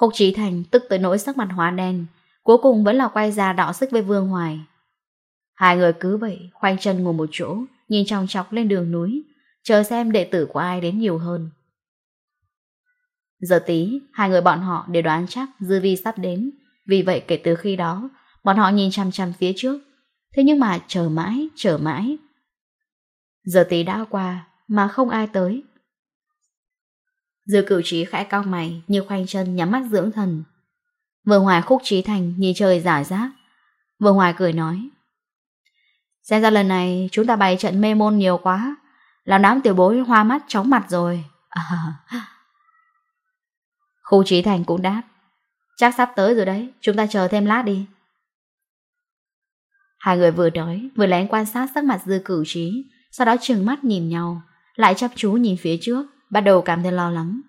Khúc Trí Thành tức tới nỗi sắc mặt hóa đen, cuối cùng vẫn là quay ra đọ sức với Vương Hoài. Hai người cứ vậy, khoanh chân ngồi một chỗ, nhìn trong chọc lên đường núi, chờ xem đệ tử của ai đến nhiều hơn. Giờ tí, hai người bọn họ đều đoán chắc dư vi sắp đến, vì vậy kể từ khi đó, bọn họ nhìn chăm chăm phía trước. Thế nhưng mà chờ mãi, chờ mãi. Giờ tí đã qua, mà không ai tới. Dư cửu trí khẽ cao mày Như khoanh chân nhắm mắt dưỡng thần. Vừa Hoài khúc trí thành nhìn trời giả rác vừa Hoài cười nói, Xem ra lần này chúng ta bày trận mê môn nhiều quá. Làm đám tiểu bối hoa mắt chóng mặt rồi. À. Khu trí thành cũng đáp, Chắc sắp tới rồi đấy, Chúng ta chờ thêm lát đi. Hai người vừa nói, Vừa lén quan sát sắc mặt dư cửu trí Sau đó trừng mắt nhìn nhau, Lại chăm chú nhìn phía trước bắt đầu cảm thấy lo lắng.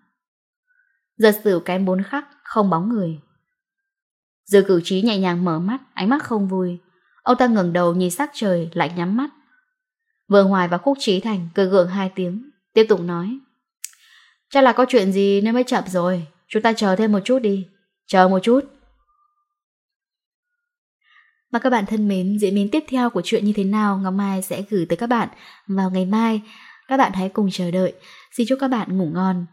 giờ sửu cái bốn khắc, không bóng người. giờ cử trí nhẹ nhàng mở mắt, ánh mắt không vui. Ông ta ngẩng đầu nhìn sắc trời, lại nhắm mắt. vừa Hoài và Khúc Trí Thành cười gượng hai tiếng, tiếp tục nói. Chắc là có chuyện gì nên mới chậm rồi, chúng ta chờ thêm một chút đi. Chờ một chút. Và các bạn thân mến, diễn biến tiếp theo của chuyện như thế nào Ngọc Mai sẽ gửi tới các bạn vào ngày mai. Các bạn hãy cùng chờ đợi. Xin chúc các bạn ngủ ngon.